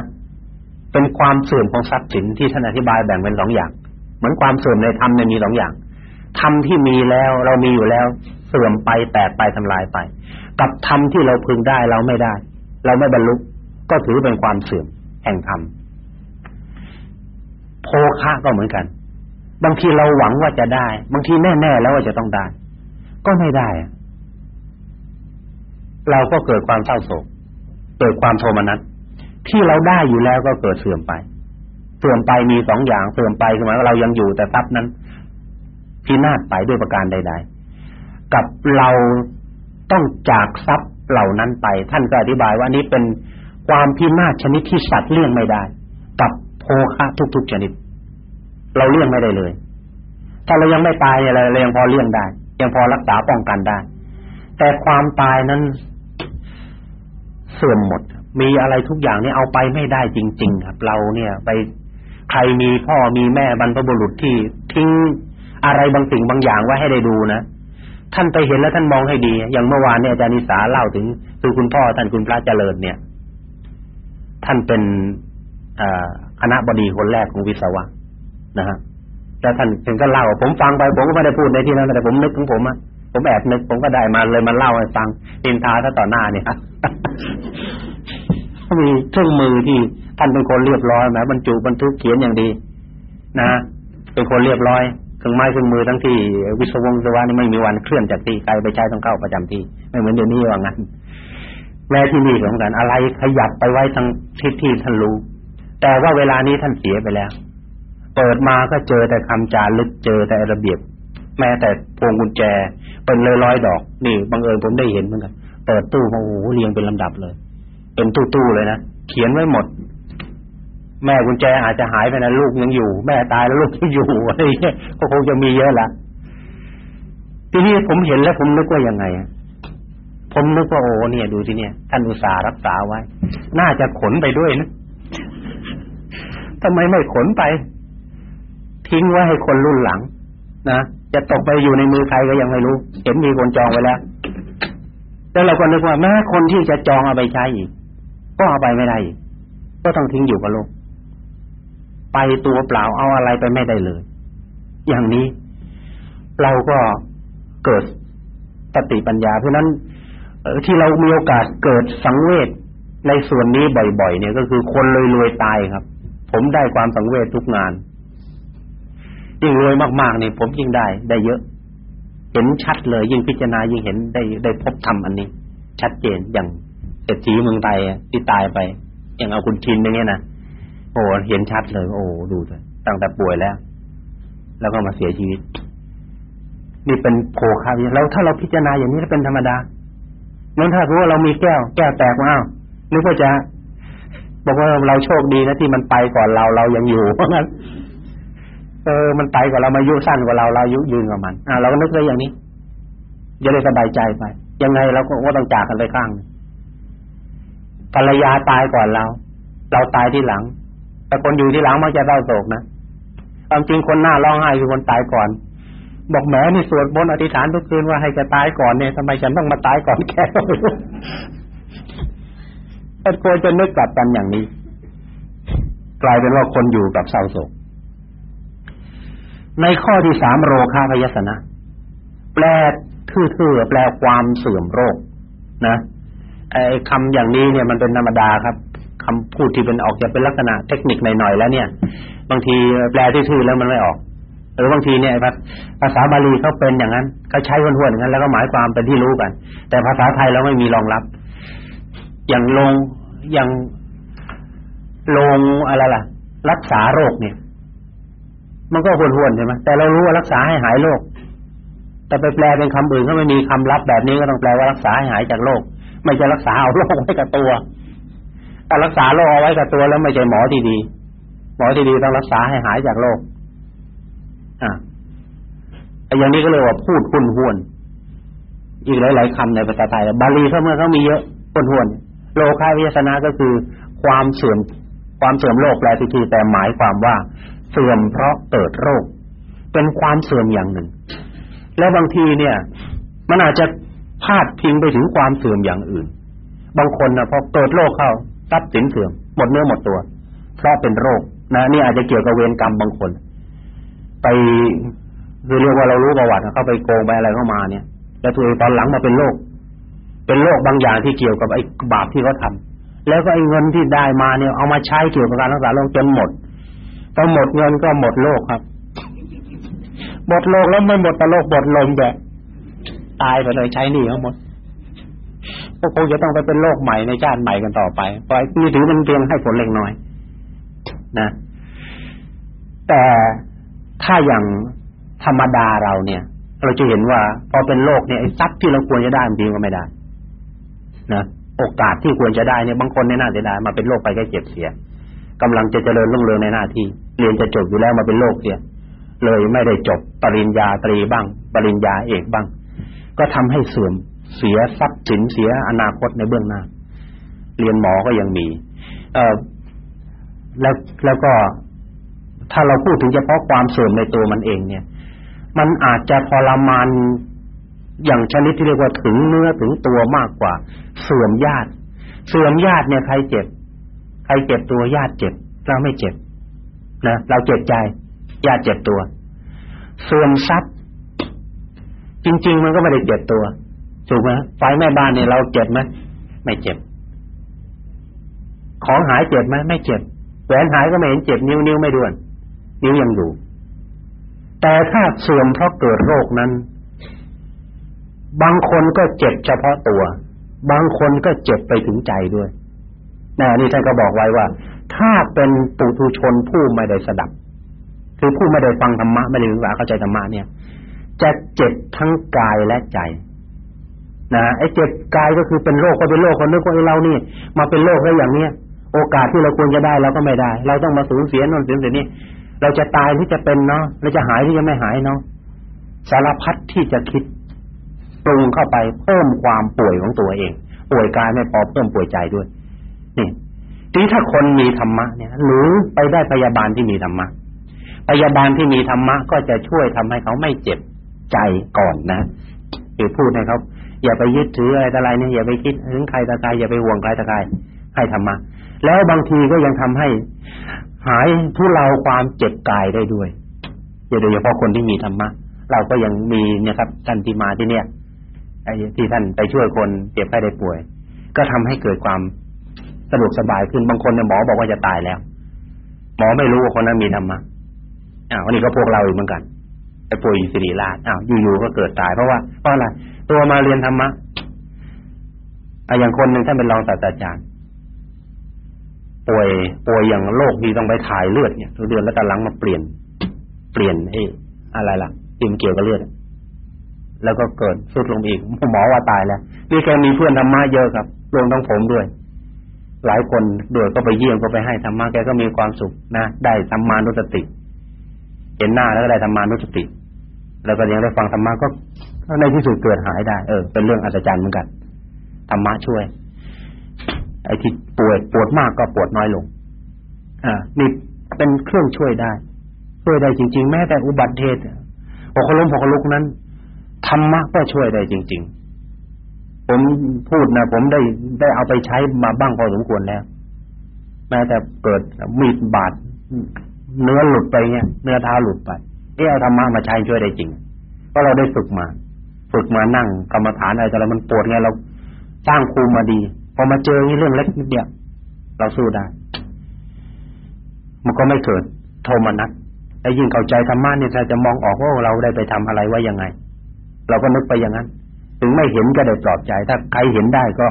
[SPEAKER 1] เป็นความเสื่อมของทรัพย์สินที่ท่านอธิบายแบ่งเป็นสองอย่าง เหมือนความเสื่อมในธรรมเนี่ยมีสองอย่างธรรมที่มีแล้วเรามีอยู่แล้ว เสื่อมไปแตกไปทำลายไป กับธรรมที่เราพึงได้เราไม่ได้ เราไม่บรรลุก็ถือเป็นความเสื่อมแห่งธรรมโภคะก็เหมือนกัน บางทีเราหวังว่าจะได้ บางทีแน่ๆแล้วว่าจะต้องได้ ก็ไม่ได้เราก็เกิดความเศร้าโศก เกิดความโทมนัสที่เราได้อยู่แล้วก็เกิดเสื่อมไป เสื่อมไปมีสองอย่างเสื่อมไปคือหมายว่าเรายังอยู่แต่ทรัพย์นั้นพินาศไปด้วยประการใด ๆ กับเราต้องจากทรัพย์เหล่านั้นไป ท่านก็อธิบายว่านี้เป็นความพินาศชนิดที่สัตว์เลี่ยงไม่ได้ กับโภคะทุกๆชนิด เราเลี่ยงไม่ได้เลย ถ้าเรายังไม่ตายอะไรเรายังพอเลี่ยงได้ ยังพอรักษาป้องกันได้ แต่ความตายนั้นเสื่อมหมด มีอะไรทุกอย่างนี่เอาไปไม่ได้จริง ๆ ครับ เราเนี่ยไป ใครมีพ่อมีแม่บรรพบุรุษที่ทิ้งอะไรบางสิ่งบางอย่างไว้ให้ได้ดูนะท่านไปเห็นแล้วท่านมองให้ดี อย่างเมื่อวานเนี่ยอาจารย์นิสาเล่าถึงคือคุณพ่อท่านคุณพระเจริญเนี่ย ท่านเป็นคณะบดีคนแรกของวิศวะนะฮะแล้วท่านถึงก็เล่า ผมฟังไปผมก็ไม่ได้พูดในที่นั้นแต่ผมนึกของผมอะผมแอบนึกผมก็ได้มาเลยมาเล่าให้ฟังตินทาถ้าต่อหน้าเนี่ยมีเครื่องมือที่ ท่านเป็นคนเรียบร้อยแม้บรรจุบรรทุกเขียนอย่างดี นะเป็นคนเรียบร้อยเครื่องไม้เครื่องมือทั้งที่วิศวงศวะนี่ไม่มีวันเคลื่อนจากที่ไกลไปใช้ต้องเข้าประจำที่ไม่เหมือนเดี๋ยวนี้ว่างั้นแม้ที่นี่เหมือนกันอะไรขยับไปไว้ทางทิศที่ท่านรู้ แต่ว่าเวลานี้ท่านเสียไปแล้ว เปิดมาก็เจอแต่คำจารึกเจอแต่ระเบียบ แม้แต่พวงกุญแจเป็นเลยร้อยดอก นี่บังเอิญผมได้เห็นเหมือนกันเปิดตู้โอ้โหเรียงเป็นลำดับเลย เป็นตู้ๆเลยนะเขียนไว้หมด แม่กุญแจอาจจะหายไปนะลูกยังอยู่ แม่ตายแล้วลูกยังอยู่อะไรเงี้ยก็คงจะมีเยอะละทีนี้ผมเห็นแล้วผมนึกว่ายังไงผมนึกว่าโอ้เนี่ย ดูทีเนี่ยท่านอุตส่าห์รักษาไว้ น่าจะขนไปด้วยนะทำไมไม่ขนไป ทิ้งไว้ให้คนรุ่นหลังนะจะตกไปอยู่ในมือใครก็ยังไม่รู้ เห็นมีคนจองไว้แล้วแล้วเราก็นึกว่าแม้คนที่จะจองเอาไปใช้อีกก็เอาไปไม่ได้อีกก็ต้องทิ้งอยู่กับโลก ไปตัวเปล่าเอาอะไรไปไม่ได้เลย อย่างนี้เราก็เกิดสติปัญญา เพราะนั้นที่เรามีโอกาสเกิดสังเวชในส่วนนี้บ่อย ๆ เนี่ยก็คือคนรวยๆตายครับ ผมได้ความสังเวชทุกงานยิ่งรวยมากๆเนี่ยผมยิ่งได้ ได้เยอะ เห็นชัดเลย ยิ่งพิจารณายิ่งเห็นได้ได้พบธรรมอันนี้ ชัดเจนอย่างเศรษฐีเมืองไทยที่ตายไป อย่างเอาคุณชินอย่างเงี้ยนะ โอ้เห็นชัดเลย โอ้ดูเลยตั้งแต่ป่วยแล้ว แล้วก็มาเสียชีวิต นี่เป็นโภคาวิแล้วถ้าเราพิจารณาอย่างนี้แล้วเป็นธรรมดาเมื่อถ้ารู้ว่าเรามีแก้ว แก้วแตกมาอ้าวนึกว่าจะบอกว่าเราโชคดีนะที่มันไปก่อนเราเรายังอยู่เพราะงั้นเออมันไปกว่าเรามายุสั้นกว่าเราเราอายุยืนกว่ามันอ่าเราก็นึกได้อย่างนี้จะได้สบายใจไป ยังไงเราก็ต้องจากกันไปข้างภรรยาตายก่อนเรา เราตายที่หลัง แต่คนอยู่ที่หลังมักจะเศร้าโศกนะความจริงคนหน้าร้องไห้คือคนตายก่อน บอกแหมนี่สวดมนต์อธิษฐานทุกคืนว่าให้จะตายก่อนเนี่ยทำไมฉันต้องมาตายก่อนแกแต่ควรจะนึกกลับกันอย่างนี้ กลายเป็นว่าคนอยู่กับเศร้าโศก ในข้อที่สามโรคาพยสนะ แปลทื่อๆแปลความเสื่อมโรค นะไอ้คำอย่างนี้เนี่ยมันเป็นธรรมดาครับ คำพูดที่เป็นออกจะเป็นลักษณะเทคนิคหน่อยๆแล้วเนี่ย บางทีแปลทื่อๆแล้วมันไม่ออกหรือบางทีเนี่ยภาษาบาลีเขาเป็นอย่างนั้นเขาใช้วนๆอย่างนั้น แล้วก็หมายความเป็นที่รู้กัน แต่ภาษาไทยเราไม่มีรองรับ อย่างลงอย่างลงอะไรล่ะ รักษาโรคเนี่ย มันก็วนๆใช่ไหมแต่เรารู้ว่ารักษาให้หายโรคแต่ไปแปลเป็นคำอื่นก็ไม่มีคำรับแบบนี้ก็ต้องแปลว่ารักษาให้หายจากโรคไม่จะรักษาเอาโรคไว้กับตัว ถ้ารักษาโรคเอาไว้กับตัวแล้วไม่ใช่หมอที่ดี หมอที่ดีต้องรักษาให้หายจากโรคอ่าไออย่างนี้ก็เลยว่าพูดหุ่นห้วน อีกหลายๆคำในภาษาไทยบาลีเขาเมื่อเขามีเยอะหุ่นห้วนโลคาวิยสนาก็คือ ความเสื่อมความเสื่อมโรคแปลทีแต่หมายความว่า เสื่อมเพราะเกิดโรค เป็นความเสื่อมอย่างหนึ่ง แล้วบางทีเนี่ย มันอาจจะพาดพิงไปถึงความเสื่อมอย่างอื่น บางคนนะพอเกิดโรคเข้า ทรัพย์สินเสื่อมหมดเนื้อหมดตัว เพราะเป็นโรคนะนี่อาจจะเกี่ยวกับเวรกรรมบางคน ไปคือเรียกว่าเรารู้ประวัติเข้าไปโกงไปอะไรเข้ามาเนี่ย แล้วตัวตอนหลังมาเป็นโรคเป็นโรคบางอย่างที่เกี่ยวกับไอ้บาปที่เขาทาแล้วก็ไอ้เงินที่ได้มาเนี่ยเอามาใช้เกี่ยวกับการรักษาโรคจนหมดพอหมดเงินก็หมดโรคครับหมดโรคแล้วไม่หมดแต่โรคหมดลมแบบตายไปเลยใช้หนี้เขาหมด ก็คงจะต้องไปเป็นโรคใหม่ในชาติใหม่กันต่อไปเพราะนี่ถือมันเพียงให้ผลเล็กน้อย นะ แต่ถ้าอย่างธรรมดาเราเนี่ย เราจะเห็นว่า พอเป็นโรคเนี่ยไอ้ทรัพย์ที่เราควรจะได้มันดีก็ไม่ได้นะโอกาสที่ควรจะได้เนี่ยบางคนในหน้าเสียดายมาเป็นโรคไปแค่เจ็บเสียกำลังจะเจริญรุ่งเรืองในหน้าที่ เรียนจะจบอยู่แล้วมาเป็นโรคเสีย เลยไม่ได้จบปริญญาตรีบ้าง ปริญญาเอกบ้าง ก็ทำให้เสื่อม เสียทรัพย์สินเสียอนาคตในเบื้องหน้า เรียนหมอก็ยังมี เออแล้วแล้วก็ถ้าเราพูดถึงเฉพาะความเสื่อมในตัวมันเอง เนี่ย มันอาจจะทรมานอย่างชนิดที่เรียกว่าถึงเนื้อถึงตัวมากกว่า เสื่อมญาติ เสื่อมญาติเนี่ยใครเจ็บ ใครเจ็บตัวญาติเจ็บ เราไม่เจ็บนะเราเจ็บใจ ญาติเจ็บตัว เสื่อมทรัพย์ จริง ๆ มันก็ไม่ได้เจ็บตัว ถูกไหมไฟแม่บ้านเนี่ยเราเจ็บไหมไม่เจ็บ ของหายเจ็บไหมไม่เจ็บแหวนหายก็ไม่เห็นเจ็บนิ้วนิ้วไม่ด้วน นิ้วยังอยู่ แต่ถ้าเสื่อมเพราะเกิดโรคนั้น บางคนก็เจ็บเฉพาะตัว บางคนก็เจ็บไปถึงใจด้วยนะนี่ท่านก็บอกไว้ว่า ถ้าเป็นปุถุชนผู้ไม่ได้สดับ คือผู้ไม่ได้ฟังธรรมะไม่ได้ศึกษาเข้าใจธรรมะเนี่ย จะเจ็บทั้งกายและใจ นะไอ้เจ็บกายก็คือเป็นโรคก็เป็นโรคคนนึกว่าไอ้เรานี่ มาเป็นโรคแล้อย่างเนี้ยโอกาสที่เราควรจะได้เราก็ไม่ได้ เราต้องมาสูญเสียนั่นเสียนี่เราจะตายที่จะเป็นเนาะเราจะหายที่จะไม่หายเนาะสารพัดที่จะคิดปรุงเข้าไปเพิ่มความป่วยของตัวเอง ป่วยกายไม่พอเพิ่มป่วยใจด้วย นี่ทีถ้าคนมีธรรมะเนี่ยหรือไปได้พยาบาลที่มีธรรมะพยาบาลที่มีธรรมะก็จะช่วยทำให้เขาไม่เจ็บใจก่อนนะคือพูดให้เขา อย่าไปยึดถืออะไรอะไรเนี่ยอย่าไปคิดถึงใครตะกายอย่าไปห่วงใครตะกายให้ธรรมะแล้วบางทีก็ยังทำให้หายทุเลาความเจ็บกายได้ด้วยโดยเฉพาะคนที่มีธรรมะเราก็ยังมีนี่ยครับท่านที่มาที่เนี่ยไอ้ที่ท่านไปช่วยคนเจ็บไข้ได้ป่วย ก็ทำให้เกิดความสะดวกสบายขึ้นบางคนเนี่ยหมอบอกว่าจะตายแล้ว หมอไม่รู้ว่าคนนั้นมีธรรมะอ้าวนี่ก็พวกเราอีกเหมือนกัน ปป่วยอยู่สิริราชอ้าวอยู่ๆก็เกิดตายเพราะว่าเพราะอะไรตัวมาเรียนธรรมะอย่างคนหนึ่งท่านเป็นรองศาสตราจารย์ป่วยป่วยอย่างโรคที่ต้องไปถ่ายเลือดเนี่ยทุกเดือนแล้วแต่หลังมาเปลี่ยน เปลี่ยนไอ้อะไรล่ะที่มันเกี่ยวกับเลือดแล้วก็เกิดสุดลงอีกหมอว่าตายแล้วนี่แกมีเพื่อนธรรมะเยอะครับรวมทั้งผมด้วย หลายคนด้วยก็ไปเยี่ยมก็ไปให้ธรรมะแกก็มีความสุขนะได้ธรรมานุสติ เห็นหน้าแล้วก็ได้ธรรมานุสติ แล้วก็ยังได้ฟังธรรมะก็ในที่สุดเกิดหายได้ เออ เป็นเรื่องอัศจรรย์เหมือนกันธรรมะช่วย ไอ้ที่ปวดปวดมากก็ปวดน้อยลง อ่านี่เป็นเครื่องช่วยได้ช่วยได้จริง ๆ แม้แต่อุบัติเหตุหกล้มหกลุกนั้นธรรมะก็ช่วยได้จริง ๆ ผมพูดนะผมได้ได้เอาไปใช้มาบ้างพอสมควรแล้วแม้แต่เกิดมีดบาดเนื้อหลุดไปเนี่ยเนื้อเท้าหลุดไป เออเอาธรรมะมาใช้ช่วยได้จริง เพราะเราได้ฝึกมา ฝึกมานั่งกรรมฐานอะไรแต่ละมันปวดไงเราสร้างภูมิมาดี พอมาเจอเรื่องเล็กนิดเดียวเราสู้ได้ มันก็ไม่เกิดโทมนัสแต่ยิ่งเข้าใจธรรมะเนี่ยถ้าจะมองออกว่าเราได้ไปทำอะไรไว้ยังไง เราก็นึกไปอย่างนั้น ถึงไม่เห็นก็ได้ปลอบใจ ถ้าใครเห็นได้ก็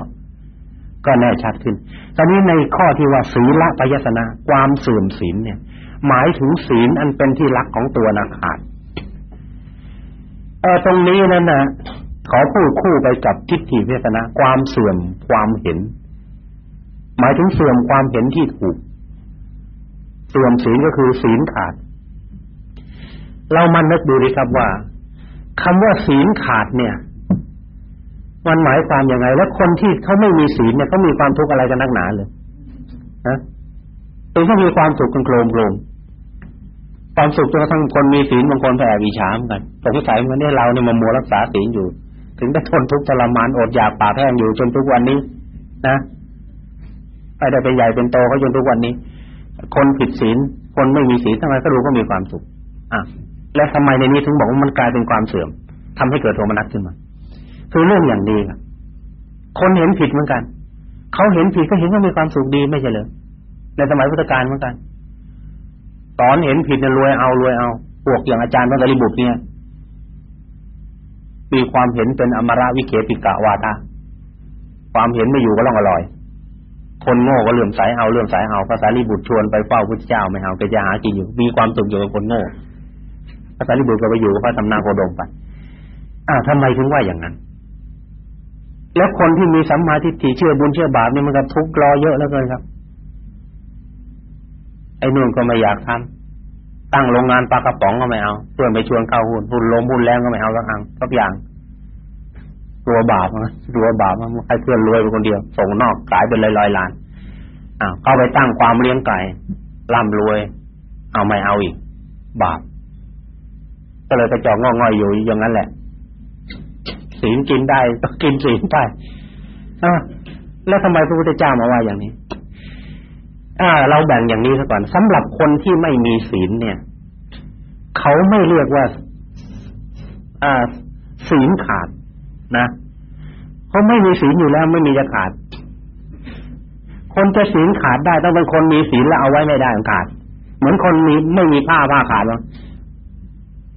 [SPEAKER 1] ก็แน่ชัดขึ้น ตอนนี้ในข้อที่ว่าศีลปยสนะ ความเสื่อมศีลเนี่ย หมายถึงศีลอันเป็นที่รักของตัวนักขาดเออตรงนี้นั่นนะขอพูดคู่ไปกับทิฏฐิเวทนาความเสื่อมความเห็น หมายถึงเสื่อมความเห็นที่ถูก เสื่อมศีลก็คือศีลขาด เรามันนึกดูดิครับว่าคำว่าศีลขาดเนี่ย มันหมายความยังไง แล้วคนที่เขาไม่มีศีลเนี่ยเขามีความทุกข์อะไรกันนักหนาเลยนะตัวเขามีความสุขกันโกรมโกรม ความสุขจนกระทั่งคนมีศีลบางคนแอบอิจฉามกันสงสัยมือนนี่เราเนี่ยมามัวรักษาศีลอยู่ ถึงได้ทนทุกข์ทรมานอดอยากปากแห้งอยู่จนทุกวันนี้ นะไปได้เป็นใหญ่เป็นโตเขาจนทุกวันนี้ คนผิดศีลคนไม่มีศีลทำไมก็รู้ก็มีความสุขอะและทำไมในนี้ถึงบอกว่ามันกลายเป็นความเสื่อมทำให้เกิดโทมนัสขึ้นมาคือเรื่องอย่างดีครับคนเห็นผิดเหมือนกันเขาเห็นผิดก็เห็นว่ามีความสุขดีไม่ใช่เหรอในสมัยพุทธกาลเหมือนกัน สอนเห็นผิดเนี่ยรวยเอารวยเอาพวกอย่างอาจารย์พระสารีบุตรเนี่ยมีความเห็นเป็นอมราวิเคปิกะวาทะความเห็นไม่อยู่ก็ต้องอร่อย คนโง่ก็เลื่อมใสเอาเลื่อมใสเอาพระสารีบุตรชวนไปเฝ้าพระเจ้าไม่เอาแกจะหากินอยู่ มีความสุขอยู่กับคนโง่พระสารีบุตรก็ไปอยู่กับพระธรรมนาโคดมไปอ้าวทำไมถึงว่าอย่างนั้น แล้วคนที่มีสัมมาทิฏฐิเชื่อบุญเชื่อบาปนี่มันก็ทุกข์รอเยอะแล้วเกินครับ ไอ้นู่นก็ไม่อยากทำตั้งโรงงานปลากระป๋องก็ไม่เอาเพื่อนไปชวนเข้าหุ้นหุ้นลมหุ้นแรงก็ไม่เอาสักอังสักอย่างตัวบาปนะตัวบาปมันให้เพื่อนรวยไปคนเดียว ส่งนอกขายเป็นร้อยๆล้านอ้าวเข้าไปตั้งความเลี้ยงไก่ร่ำรวย เอาไม่เอาอีก บาปก็เลยกระจอกงอง่อยอยู่อย่างนั้นแหละศีลกินได้ก็กินศีลไปอ่าแล้วทำไมพระพุทธเจ้ามาว่าอย่างนี้ อ่า เราแบ่งอย่างนี้ซะก่อนสำหรับคนที่ไม่มีศีลเนี่ย เขาไม่เรียกว่า อ่า ศีลขาดนะเขาไม่มีศีลอยู่แล้วไม่มีจะขาด คนจะศีลขาดได้ต้องเป็นคนมีศีลแล้วเอาไว้ไม่ได้ขาด เหมือนคนมีไม่มีผ้าผ้าขาดหรอก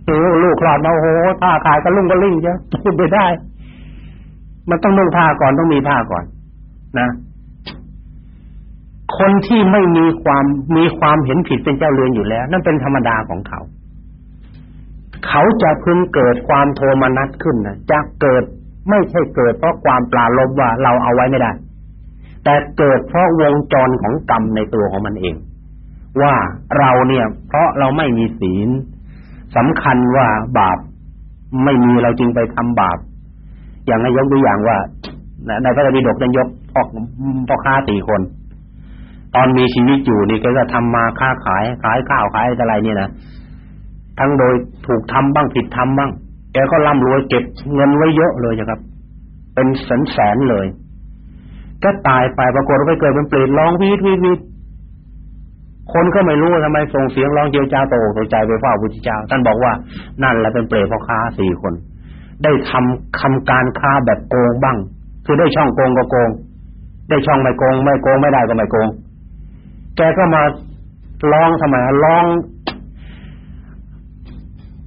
[SPEAKER 1] โอ้ลูกคลอดมาโอ้โหผ้าขาดก็ลุ่งก็ลิ่งเยอะพูดไปได้ มันต้องนุ่งผ้าก่อนต้องมีผ้าก่อน นะ คนที่ไม่มีความมีความเห็นผิดเป็นเจ้าเรือนอยู่แล้ว นั่นเป็นธรรมดาของเขา เขาจะพึงเกิดความโทมนัสขึ้นนะจะเกิดไม่ใช่เกิดเพราะความปลาลบว่าเราเอาไว้ไม่ได้ แต่เกิดเพราะวงจรของกรรมในตัวของมันเอง ว่าเราเนี่ย เพราะเราไม่มีศีลสำคัญว่าบาปไม่มีเราจึงไปทำบาป อย่างนายกตัวอย่างว่าในพระธรรมปิฎกนั้นยกพ่อพ่อค้าสี่คน ตอนมีชีวิตอยู่นี่ก็จะทำมาค้าขายขายข้าวขายอะไรเนี่ยนะทั้งโดยถูกทำบ้างผิดทำบ้างแกก็ร่ำรวยเก็บเงินไว้เยอะเลยนะครับ เป็นแสนแสนเลยก็ตายไปปรากฏว่าไปเกิดเป็นเปรตร้องวีดวีดวีดคนก็ไม่รู้ทำไมส่งเสียงร้องเจียวจ้าโตตกใจไปเฝ้าพุทธเจ้า ท่านบอกว่านั่นแหละเป็นเปรตพ่อค้าสี่คน ได้ทำทำการค้าแบบโกงบ้าง คือได้ช่องโกงก็โกง ได้ช่องไม่โกง ไม่โกงไม่ได้ก็ไม่โกง แกก็มาร้องทำไมร้อง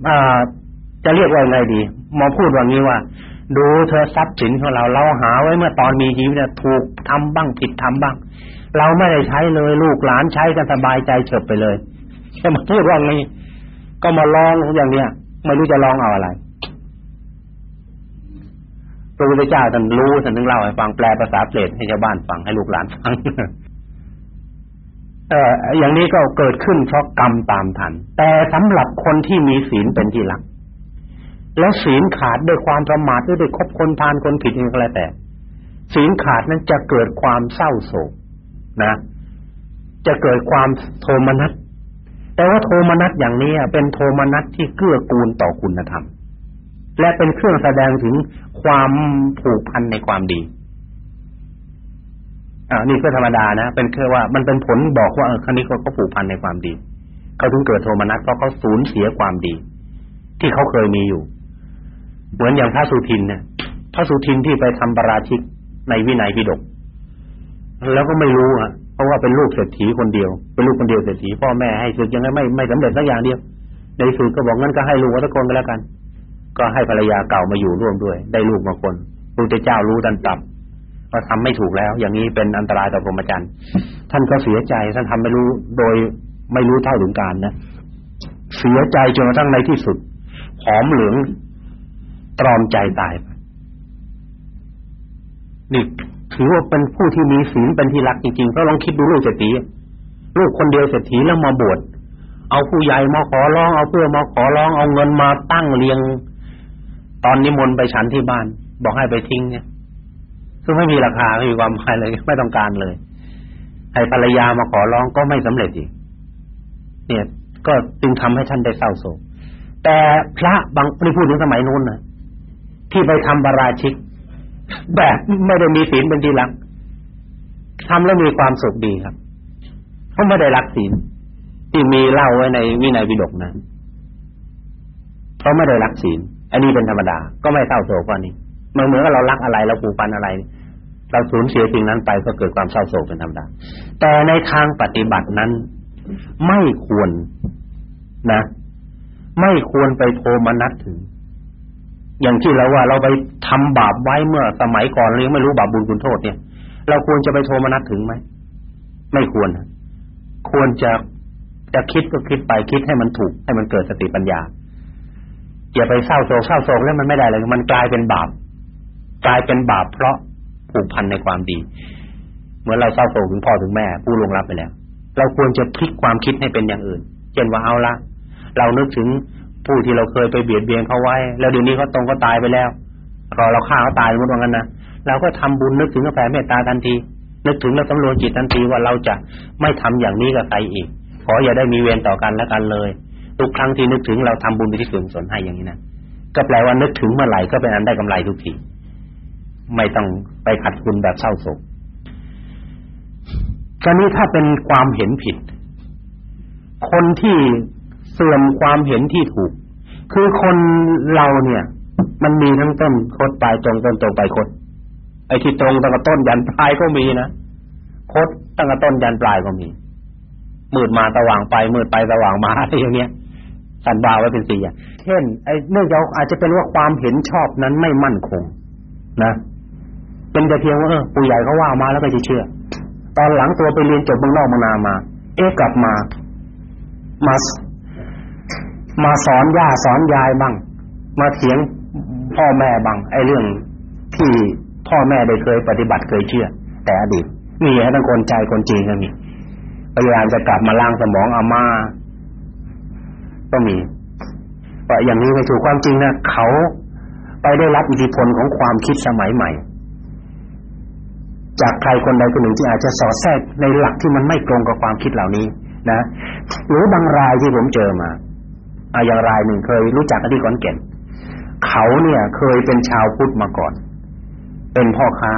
[SPEAKER 1] อ่าจะเรียกว่าไงดีมอพูดว่างี้ว่าดูเธอทรัพย์สินของเราเราหาไว้เมื่อตอนมีชีวิตถูกทำบ้างผิดทำบ้าง เราไม่ได้ใช้เลยลูกหลานใช้กันสบายใจเฉบไปเลยจะมาพูดว่างี้ก็มาลองอย่างเนี้ยไม่รู้จะลองเอาอะไรพระพุทธเจ้าท่านรู้ท่านถึงเล่าให้ฟังแปลภาษาเปรตให้ชาวบ้านฟังให้ลูกหลานฟัง เอ่ออย่างนี้ก็เกิดขึ้นเพราะกรรมตามทัน แต่สำหรับคนที่มีศีลเป็นที่หลัก แล้วศีลขาดด้วยความประมาทด้วยคบคนพานคนผิดอย่างไรแต่ ศีลขาดนั้นจะเกิดความเศร้าโศกนะ จะเกิดความโทมนัสแต่ว่าโทมนัสอย่างนี้เป็นโทมนัสที่เกื้อกูลต่อคุณธรรม และเป็นเครื่องแสดงถึงความผูกพันในความดี อ่านี่ก็ธรรมดานะ เป็นแค่ว่ามันเป็นผลบอกว่าเออครั้นี้เขาก็ผูกพันในความดีเขาถึงเกิดโทมนัสเพราะเขาสูญเสียความดี ที่เขาเคยมีอยู่ เหมือนอย่างพระสุทินเนี่ยพระสุทินที่ไปทำปราชิกในวินัยปิฎกแล้วก็ไม่รู้อะเพราะว่าเป็นลูกเศรษฐีคนเดียว เป็นลูกคนเดียวเศรษฐีพ่อแม่ให้สึกยังไงไม่ไม่สำเร็จสักอย่างเดียว ในสุดก็บอกงั้นก็ให้ลูกวัตะกนก็แล้วกัน ก็ให้ภรรยาเก่ามาอยู่ร่วมด้วย ได้ลูกมาคนพระเจ้ารู้ทันตับ ว่าทำไม่ถูกแล้ว อย่างนี้เป็นอันตรายต่อพรหมจรรย์ท่านก็เสียใจท่านทำไม่รู้โดยไม่รู้เท่าถึงการนะเสียใจจนกระทั่งในที่สุดหอมเหลืองตรอมใจตายไปนี่ถือว่าเป็นผู้ที่มีศีลเป็นที่รักจริงๆเพราะลองคิดดูลูกเศรษฐีลูกคนเดียวเศรษฐีแล้วมาบวชเอาผู้ใหญ่มาขอร้องเอาเพื่อมาขอร้องเอาเงินมาตั้งเรียง ตอนนิมนต์ไปฉันที่บ้าน บอกให้ไปทิ้งเนี่ย ซึ่งไม่มีราคาไม่มีความหมายเลย ไม่ต้องการเลยให้ภรรยามาขอร้องก็ไม่สำเร็จอีก เนี่ย ก็จึงทำให้ท่านได้เศร้าโศก แต่พระบางไม่พูดถึงสมัยนู้นนะที่ไปทำบาราชิก แบบไม่ได้มีศีลเป็นที่รักทำแล้วมีความสุขดีครับเขาไม่ได้รักศีลที่มีเล่าไว้ในวินัยวิดกนะเขาไม่ได้รักศีลอันนี้เป็นธรรมดา ก็ไม่เศร้าโศกกว่านี้มันเหมือนกับเรารักอะไรเราผูกพันอะไร เราสูญเสียสิ่งนั้นไปก็เกิดความเศร้าโศกเป็นธรรมดาแต่ในทางปฏิบัตินั้น ไม่ควรนะ ไม่ควรไปโทมนัสถึง อย่างที่เราว่า เราไปทำบาปไว้เมื่อสมัยก่อนเรายังไม่รู้บาปบุญคุณโทษเนี่ย เราควรจะไปโทมนัสถึงไหมไม่ควรควรจะจะคิดก็คิดไปคิดให้มันถูก ให้มันเกิดสติปัญญาอย่าไปเศร้าโศกเศร้าโศกแล้วมันไม่ได้เลยมันกลายเป็นบาปกลายเป็นบาปเพราะ ผูกพันในความดีเหมือนเราเศร้าโศกถึงพ่อถึงแม่ ผู้ล่วงลับไปแล้ว เราควรจะพลิกความคิดให้เป็นอย่างอื่น เช่นว่าเอาละเรานึกถึงผู้ที่เราเคยไปเบียดเบียนเขาไว้ แล้วเดี๋ยวนี้เขาตรงก็ตายไปแล้วรอเราฆ่าเขาตายหมดว่างั้นนะเราก็ทำบุญนึกถึงกาแฟเมตตาทันที นึกถึงแล้วสำรวจจิตทันทีว่าเราจะไม่ทำอย่างนี้กับใครอีกขออย่าได้มีเวรต่อกันและกันเลย ทุกครั้งที่นึกถึงเราทำบุญไปที่ส่วนสนให้อย่างนี้นะก็แปลว่านึกถึงเมื่อไหร่ก็เป็นอันได้กำไรทุกที ไม่ต้องไปขัดคุณแบบเศร้าโศกกรณีถ้าเป็นความเห็นผิด คนที่เสื่อมความเห็นที่ถูก คือคนเราเนี่ย มันมีทั้งต้นคดปลายตรงต้นตรงปลายคดไอ้ที่ตรงตั้งแต่ต้นยันปลายก็มีนะคดตั้งแต่ต้นยันปลายก็มีมืดมาสว่างไปมืดไปสว่างมาอะไรอย่างเงี้ยสันบาไว้เป็นสี่อย่างเช่นไอ้เนื่องจากอาจจะเป็นว่าความเห็นชอบนั้นไม่มั่นคง นะ เป็นแต่เพียงว่าเออปู่ใหญ่เขาว่ามาแล้วก็จะเชื่อ ตอนหลังตัวไปเรียนจบเมืองนอกมานามา เอ๊ะกลับมา มา มาสอนย่าสอนยายบ้าง มาเถียงพ่อแม่บ้างไอ้เรื่องที่พ่อแม่ได้เคยปฏิบัติเคยเชื่อ แต่อดีตมีให้ทั้งคนใจคนจริงก็มีพยายามจะกลับมาล้างสมองอาม่าก็มีว่าอย่างนี้ไม่ถูกความจริงนะเขาไปได้รับอิทธิพลของความคิดสมัยใหม่ จากใครคนใดคนหนึ่งที่อาจจะสอดแทรกในหลักที่มันไม่ตรงกับความคิดเหล่านี้นะ หรือบางรายที่ผมเจอมาอาอย่างรายหนึ่งเคยรู้จักกันที่ขอนแก่นเขาเนี่ย เคยเป็นชาวพุทธมาก่อน เป็นพ่อค้า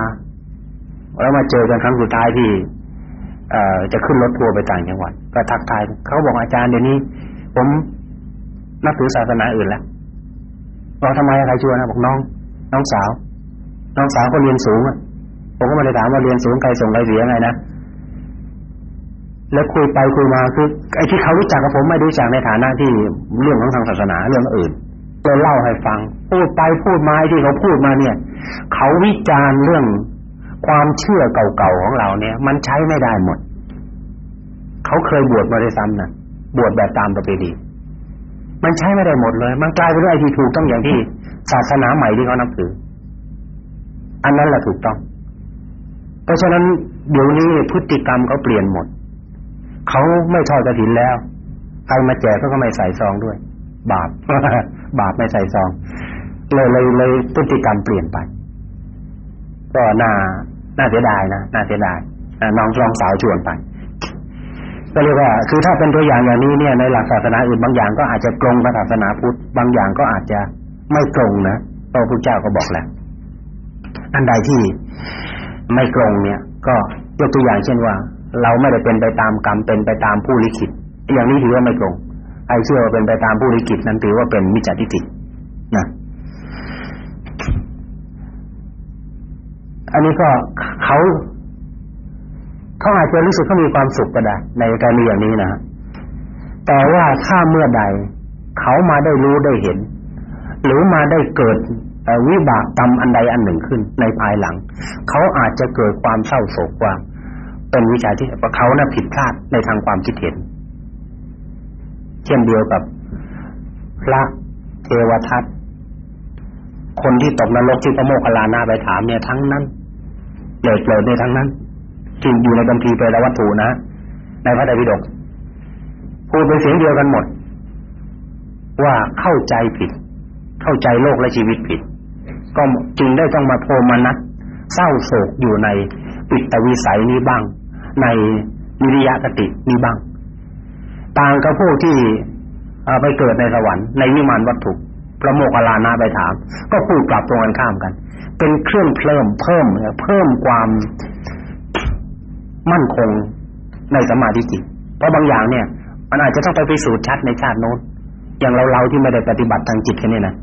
[SPEAKER 1] แล้วมาเจอกันครั้งสุดท้ายที่เอ่อจะขึ้นรถทัวร์ไปต่างจังหวัด ก็ทักทายเขาบอกอาจารย์เดี๋ยวนี้ ผมนับถือศาสนาอื่นแล้วบอกทำไมใครชวนนะบอกน้อง น้องสาว น้องสาวก็เรียนสูงอะ ผมก็ไม่ได้ถามว่าเรียนสูงใครส่งใครเสียไงนะแล้วคุยไปคุยมาคือไอ้ที่เขารู้จักกับผมไม่รู้จักในฐานะที่เรื่องของทางศาสนาเรื่องอื่นเลยเล่าให้ฟัง พูดไปพูดมาที่เขาพูดมาเนี่ย เขาวิจารณ์เรื่องความเชื่อเก่าๆของเราเนี่ย มันใช้ไม่ได้หมด เขาเคยบวชมาได้ซ้ำนะบวชแบบตามประเพณีมันใช้ไม่ได้หมดเลย มันกลายเป็นไอ้ที่ถูกต้องอย่างที่ศาสนาใหม่ที่เขานับถือ อันนั้นแหละถูกต้อง เพราะฉะนั้นเดี๋ยวนี้พฤติกรรมเขาเปลี่ยนหมดเขาไม่ทอดกระถินแล้วใครมาแจกก็ไม่ใส่ซองด้วย บาปบาปไม่ใส่ซองเลยเลยเลยพฤติกรรมเปลี่ยนไปก็น่าน่าเสียดายนะน่าเสียดายน้องลองสาวชวนไปก็เรียกว่า คือถ้าเป็นตัวอย่างอย่างนี้เนี่ยในหลักศาสนาอื่นบางอย่างก็อาจจะตรงกับศาสนาพุทธบางอย่างก็อาจจะไม่ตรงนะพระพุทธเจ้าก็บอกแล้วอันใดที่ ไม่ตรงเนี่ย ก็ยกตัวอย่างเช่นว่า เราไม่ได้เป็นไปตามกรรมเป็นไปตามผู้ลิขิตอย่างนี้ถือว่าไม่ตรงไอ้เชื่อว่าเป็นไปตามผู้ลิขิตนั้นถือว่าเป็นมิจฉาทิฏฐินะอันนี้ก็เขาเขาอาจจะรู้สึกเขามีความสุขก็ได้ ในการมีอย่างนี้นะแต่ว่าถ้าเมื่อใด เขามาได้รู้ได้เห็น หรือมาได้เกิด วิบากกรรมอันใดอันหนึ่งขึ้นในภายหลัง เขาอาจจะเกิดความเศร้าโศกว่า เป็นวิชาที่เขาน่ะผิดพลาดในทางความคิดเห็น เช่นเดียวกับพระเทวทัตคนที่ตกนรกที่พระโมคคัลลานาไปถามเนี่ยทั้งนั้นเลิดเลิดในทั้งนั้นที่อยู่ในบัญชีเปรวัตถุนะ ในพระไตรปิฎกพูดเป็นเสียงเดียวกันหมด ว่าเข้าใจผิด เข้าใจโลกและชีวิตผิด ก็จึงได้ต้องมาโทมนัสเศร้าโศกอยู่ในปิตวิสัยนี้บ้าง ในวิริยะกตินี้บ้าง ต่างกับพวกที่ไปเกิดในสวรรค์ในวิมานวัตถุพระโมคคัลลานาไปถาม ก็พูดกลับตรงกันข้ามกัน เป็นเครื่องเพิ่มเพิ่มเพิ่มความมั่นคงในสมาธิจิตเพราะบางอย่างเนี่ย มันอาจจะต้องไปพิสูจน์ชัดในชาติโน้นอย่างเราเราที่ไม่ได้ปฏิบัติทางจิตแค่นี้นะ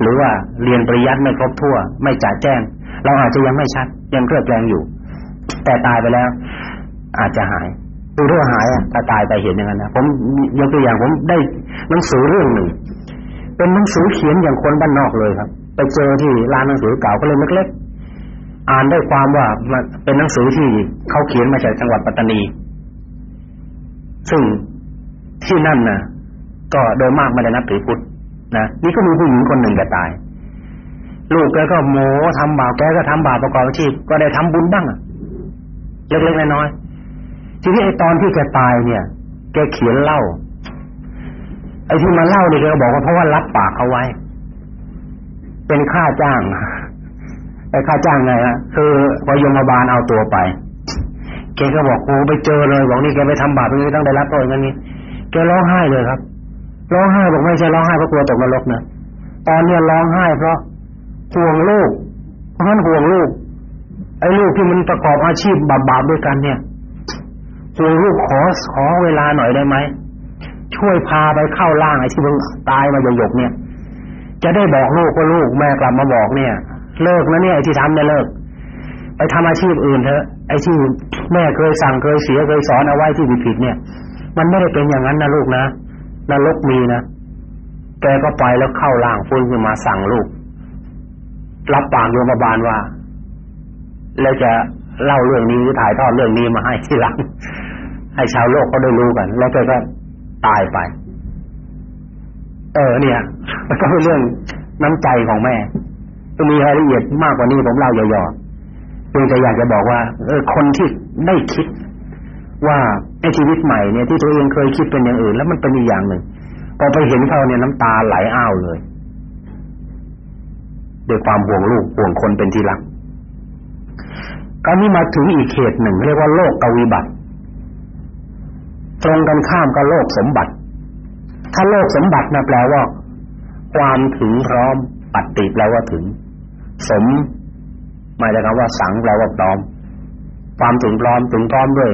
[SPEAKER 1] หรือว่าเรียนปริยัติไม่ครบทั่ว ไม่จ่าแจ้ง เราอาจจะยังไม่ชัด ยังเครือบแคลงอยู่ แต่ตายไปแล้ว อาจจะหายดูเรื่องหายถ้าตายไปเห็นอย่างนั้นนะผมยกตัวอย่างผมได้หนังสือเรื่องหนึ่ง เป็นหนังสือเขียนอย่างคนบ้านนอกเลยครับ ไปเจอที่ร้านหนังสือเก่าก็เลยเล็กอ่านได้ความว่ามันเป็นหนังสือที่เขาเขียนมาจากจังหวัดปัตตานี ซึ่งที่นั่นนะก็โดยมากไม่ได้นับถือพุทธ นะนี่ก็มีผู้หญิงคนหนึ่งแกตาย ลูกแกก็โมทำบาปแกก็ทำบาปประกอบอาชีพก็ได้ทำบุญบ้างเล็กๆน้อยๆทีนี้ไอ้ตอนที่แกตายเนี่ย แกเขียนเล่าไอ้ที่มาเล่าเนี่ยแกบอกว่าเพราะว่ารับปากเขาไว้ เป็นค่าจ้างไอ้ค่าจ้างไงฮะคือพอยมบาลเอาตัวไปแกก็บอกโอ้ไปเจอเลยบอกนี่แกไปทำบาปนี้ต้องได้รับโทษอย่างนี้แกร้องไห้เลยครับ ร้องไห้บอกไม่ใช่ร้องไห้เพราะกลัวตกนรกนะตอนเนี้ยร้องไห้เพราะห่วงลูกเพราะฉะนั้นห่วงลูกไอ้ลูกที่มันประกอบอาชีพบาปๆด้วยกันเนี่ยห่วงลูกขอขอเวลาหน่อยได้ไหมช่วยพาไปเข้าล่างไอ้ที่มันตายมาหยกๆเนี่ย จะได้บอกลูกว่าลูกแม่กลับมาบอกเนี่ย เลิกนะเนี่ยไอ้ที่ทำเนี่ยเลิก ไปทำอาชีพอื่นเถอะไอ้ที่แม่เคยสั่งเคยเสียเคยสอนเอาไว้ที่ผิดๆเนี่ย มันไม่ได้เป็นอย่างนั้นนะลูกนะ นรกมีนะแกก็ไปแล้วเข้าล่างฟื้นขึ้นมาสั่งลูก รับปากโยมบาลว่า แล้วจะเล่าเรื่องนี้หรือถ่ายทอดเรื่องนี้มาให้ทีหลัง ให้ชาวโลกเขาได้รู้กัน แล้วแกก็ตายไป เออ เนี่ยมันก็เป็นเรื่องน้ำใจของแม่จะมีรายละเอียดมากกว่านี้ผมเล่าย่อๆเพียงแต่อยากจะบอกว่า เออคนที่ได้คิดว่า ในชีวิตใหม่เนี่ยที่ตัวเองเคยคิดเป็นอย่างอื่น แล้วมันเป็นอีกอย่างหนึ่งพอไปเห็นเขาเนี่ยน้ำตาไหลอ้าวเลยด้วยความห่วงลูกห่วงคนเป็นที่รักคราวนี้มาถึงอีกเขตหนึ่ง เรียกว่าโลกกวิบัติ ตรงกันข้ามกับโลกสมบัติ ถ้าโลกสมบัตินะแปลว่า ความถึงพร้อมปัตติแปลว่าถึง สมหมายถึงคำว่าสังแปลว่าพร้อม ความถึงพร้อมถึงพร้อมด้วย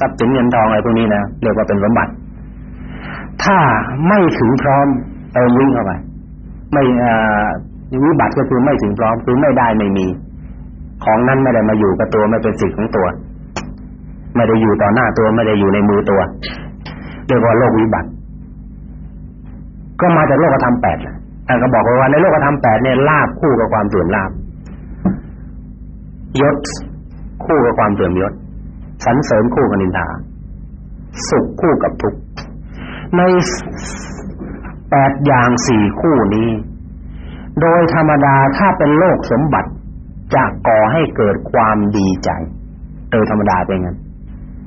[SPEAKER 1] ทรัพย์สินเงินทองอะไรพวกนี้นะเรียกว่าเป็นสมบัติ ถ้าไม่ถึงพร้อมเติมวิ่งเข้าไปไม่อวิบัติก็คือไม่ถึงพร้อมคือไม่ได้ไม่มี ของนั้นไม่ได้มาอยู่กับตัวไม่เป็นสิทธิ์ของตัว ไม่ได้อยู่ต่อหน้าตัวไม่ได้อยู่ในมือตัวเรียกว่าโลกวิบัติ ก็มาจากโลกธรรมแปดแหละท่านก็บอกว่าในโลกธรรมแปดเนี่ยลาบคู่กับความเสื่อมลาบยศคู่กับความเสื่อมยศ สรรเสริญคู่กับนินทาสุขคู่กับทุกข์ในแปดอย่างสี่คู่นี้ โดยธรรมดาถ้าเป็นโลกสมบัติจะก่อให้เกิดความดีใจ โดยธรรมดาเป็นงั้น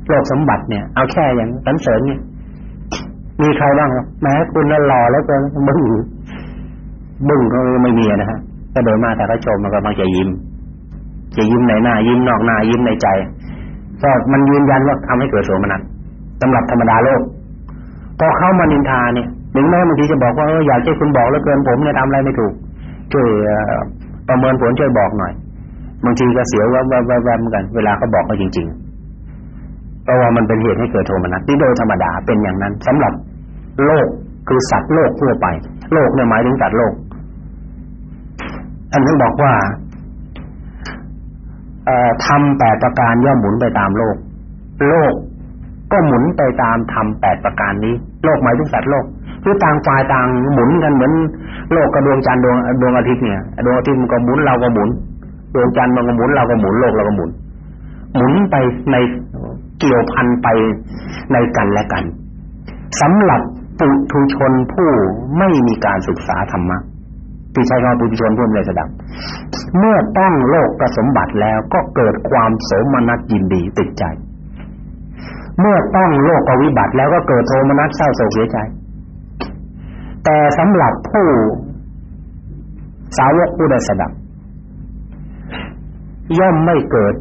[SPEAKER 1] โลกสมบัติเนี่ย เอาแค่อย่างสันเสริญเนี่ยมีใครบ้างแม้คุณน่ะหล่อแล้วก็บึ้งบึ้งก็ไม่มีนะฮะก็โดยมากแต่เขาชมมันก็มักจะยิ้ม จะยิ้มในหน้า ยิ้มนอกหน้ายิ้มในใจ ก็มันยืนยันว่าทำให้เกิดโสมนัสสำหรับธรรมดาโลกพอเข้ามานินทาเนี่ยถึงแม้บางทีจะบอกว่าเอออยากให้คุณบอกแล้วเกินผมเนี่ยทำอะไรไม่ถูกช่วยประเมินผลช่วยบอกหน่อยบางทีก็เสียว่าว่าว่าเหมือนกัน เวลาเขาบอกก็จริง ๆ เพราะว่ามันเป็นเหตุให้เกิดโทมนัสที่โดยธรรมดาเป็นอย่างนั้นสำหรับโลกคือสัตว์โลกทั่วไป โลกเนี่ยหมายถึงสัตว์โลกอันนี้บอกว่า ทำแปดประการย่อมหมุนไปตามโลก โลกก็หมุนไปตามธรรมแปดประการนี้ โลกหมายถึงสัตว์โลกคือต่างฝ่ายต่างหมุนกันเหมือน โลกกับดวงจันทร์ดวงดวงอาทิตย์เนี่ยดวงอาทิตย์มันก็หมุนเราก็หมุน ดวงจันทร์มันก็หมุนเราก็หมุนโลกเราก็หมุน หมุนไปในเกี่ยวพันไปในกันและกันสำหรับปุถุชนผู้ไม่มีการศึกษาธรรมะ ที่ใช้คำปุถุชนผู้ไม่ได้สดับเมื่อต้องโลกประสมบัติแล้วก็เกิดความโสมนัสยินดีติดใจ เมื่อต้องโลกวิบัติแล้วก็เกิดโทมนัสเศร้าโศกเสียใจ แต่สำหรับผู้สาวกผู้ได้สดับย่อมไม่เกิด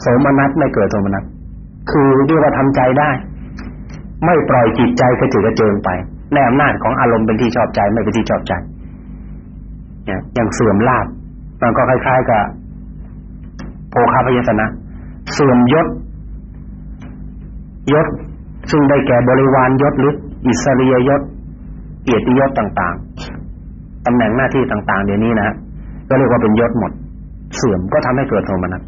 [SPEAKER 1] โสมนัสไม่เกิดโทมนัสคือเรียกว่าทำใจได้ ไม่ปล่อยจิตใจกระจืดกระเจิงไปในอำนาจของอารมณ์เป็นที่ชอบใจไม่เป็นที่ชอบใจ ยอย่างเสื่อมลาบมันก็คล้ายๆกับโภคาพยสนะเสื่อมยศยศซึ่งได้แก่บริวารยศหรืออิสริยยศเกียรติยศต่าง ๆตำแหน่งหน้าที่ต่างๆเดี๋ยวนี้นะก็เรียกว่าเป็นยศหมด เสื่อมก็ทำให้เกิดโทมนัส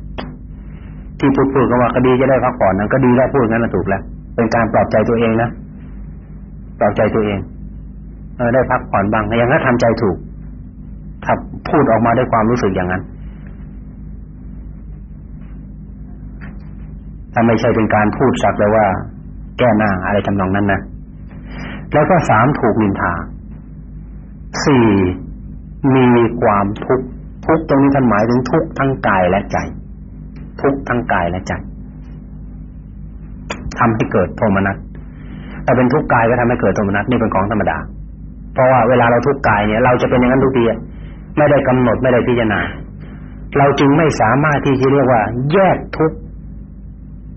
[SPEAKER 1] ที่พูดพูดกันว่าคดีจะได้พักผ่อนนั้นก็ดีแล้วพูดงั้นถูกแล้วเป็นการปลอบใจตัวเองนะปลอบใจตัวเองเออได้พักผ่อนบ้างอย่างนั้นทำใจถูก ถ้าพูดออกมาด้วยความรู้สึกอย่างนั้นถ้าไม่ใช่เป็นการพูดสักแต่ว่า แก้หน้าอะไรทำนองนั้นนะแล้วก็สามถูกวินทาสี่มีความทุกข์ทุกตรงนี้ท่านหมายถึงทุกทั้งกายและใจ ทุกทั้งกายและใจทำให้เกิดโทมนัสแต่เป็นทุกกายก็ทำให้เกิดโทมนัสนี่เป็นของธรรมดา เพราะว่าเวลาเราทุกกายเนี่ยเราจะเป็นอย่างนั้นทุกที ไม่ได้กำหนดไม่ได้พิจารณา เราจึงไม่สามารถที่จะเรียกว่า แยกทุก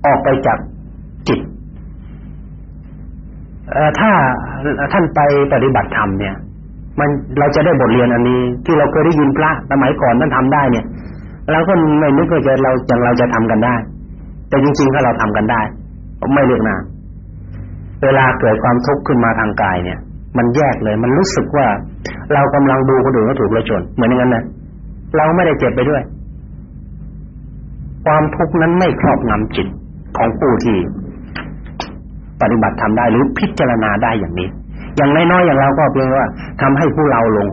[SPEAKER 1] ออกไปจากจิตถ้าท่านไปปฏิบัติธรรมเนี่ย มันเราจะได้บทเรียนอันนี้ ที่เราเคยได้ยินพระสมัยก่อนท่านทำได้เนี่ยเราก็ไม่นึกว่าจะเราจังเราจะทำกันได้ แต่จริงๆถ้าเราทำกันได้ไม่เลือกนาเวลาเกิดความทุกข์ขึ้นมาทางกายเนี่ย มันแยกเลย มันรู้สึกว่า เรากำลังดูคนอื่นเขาถูกระชนเหมือนอย่างนั้นนะเราไม่ได้เจ็บไปด้วย ความทุกข์นั้นไม่ครอบงำจิตของผู้ที่ปฏิบัติทำได้หรือพิจารณาได้อย่างนี้ อย่างน้อยๆอย่างเราก็เพียงว่าทำให้ผู้เราลง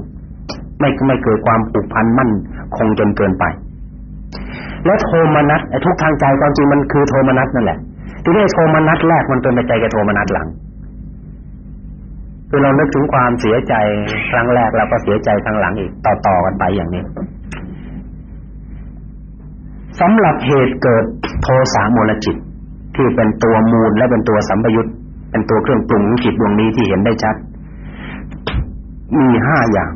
[SPEAKER 1] ไม่ไม่เกิดความผูกพันมั่นคงจนเกินไป และโทมนัสไอ้ทุกทางใจความจริงมันคือโทมนัสนั่นแหละทีนี้โทมนัสแรกมันเป็นไปใจกับโทมนัสหลัง คือเรานึกถึงความเสียใจครั้งแรกเราก็เสียใจครั้งหลังอีกต่อๆกันไปอย่างนี้สำหรับเหตุเกิดโทสะมูลจิต ที่เป็นตัวมูลและเป็นตัวสัมปยุตเป็นตัวเครื่องปรุงจิตดวงนี้ที่เห็นได้ชัด มีห้าอย่าง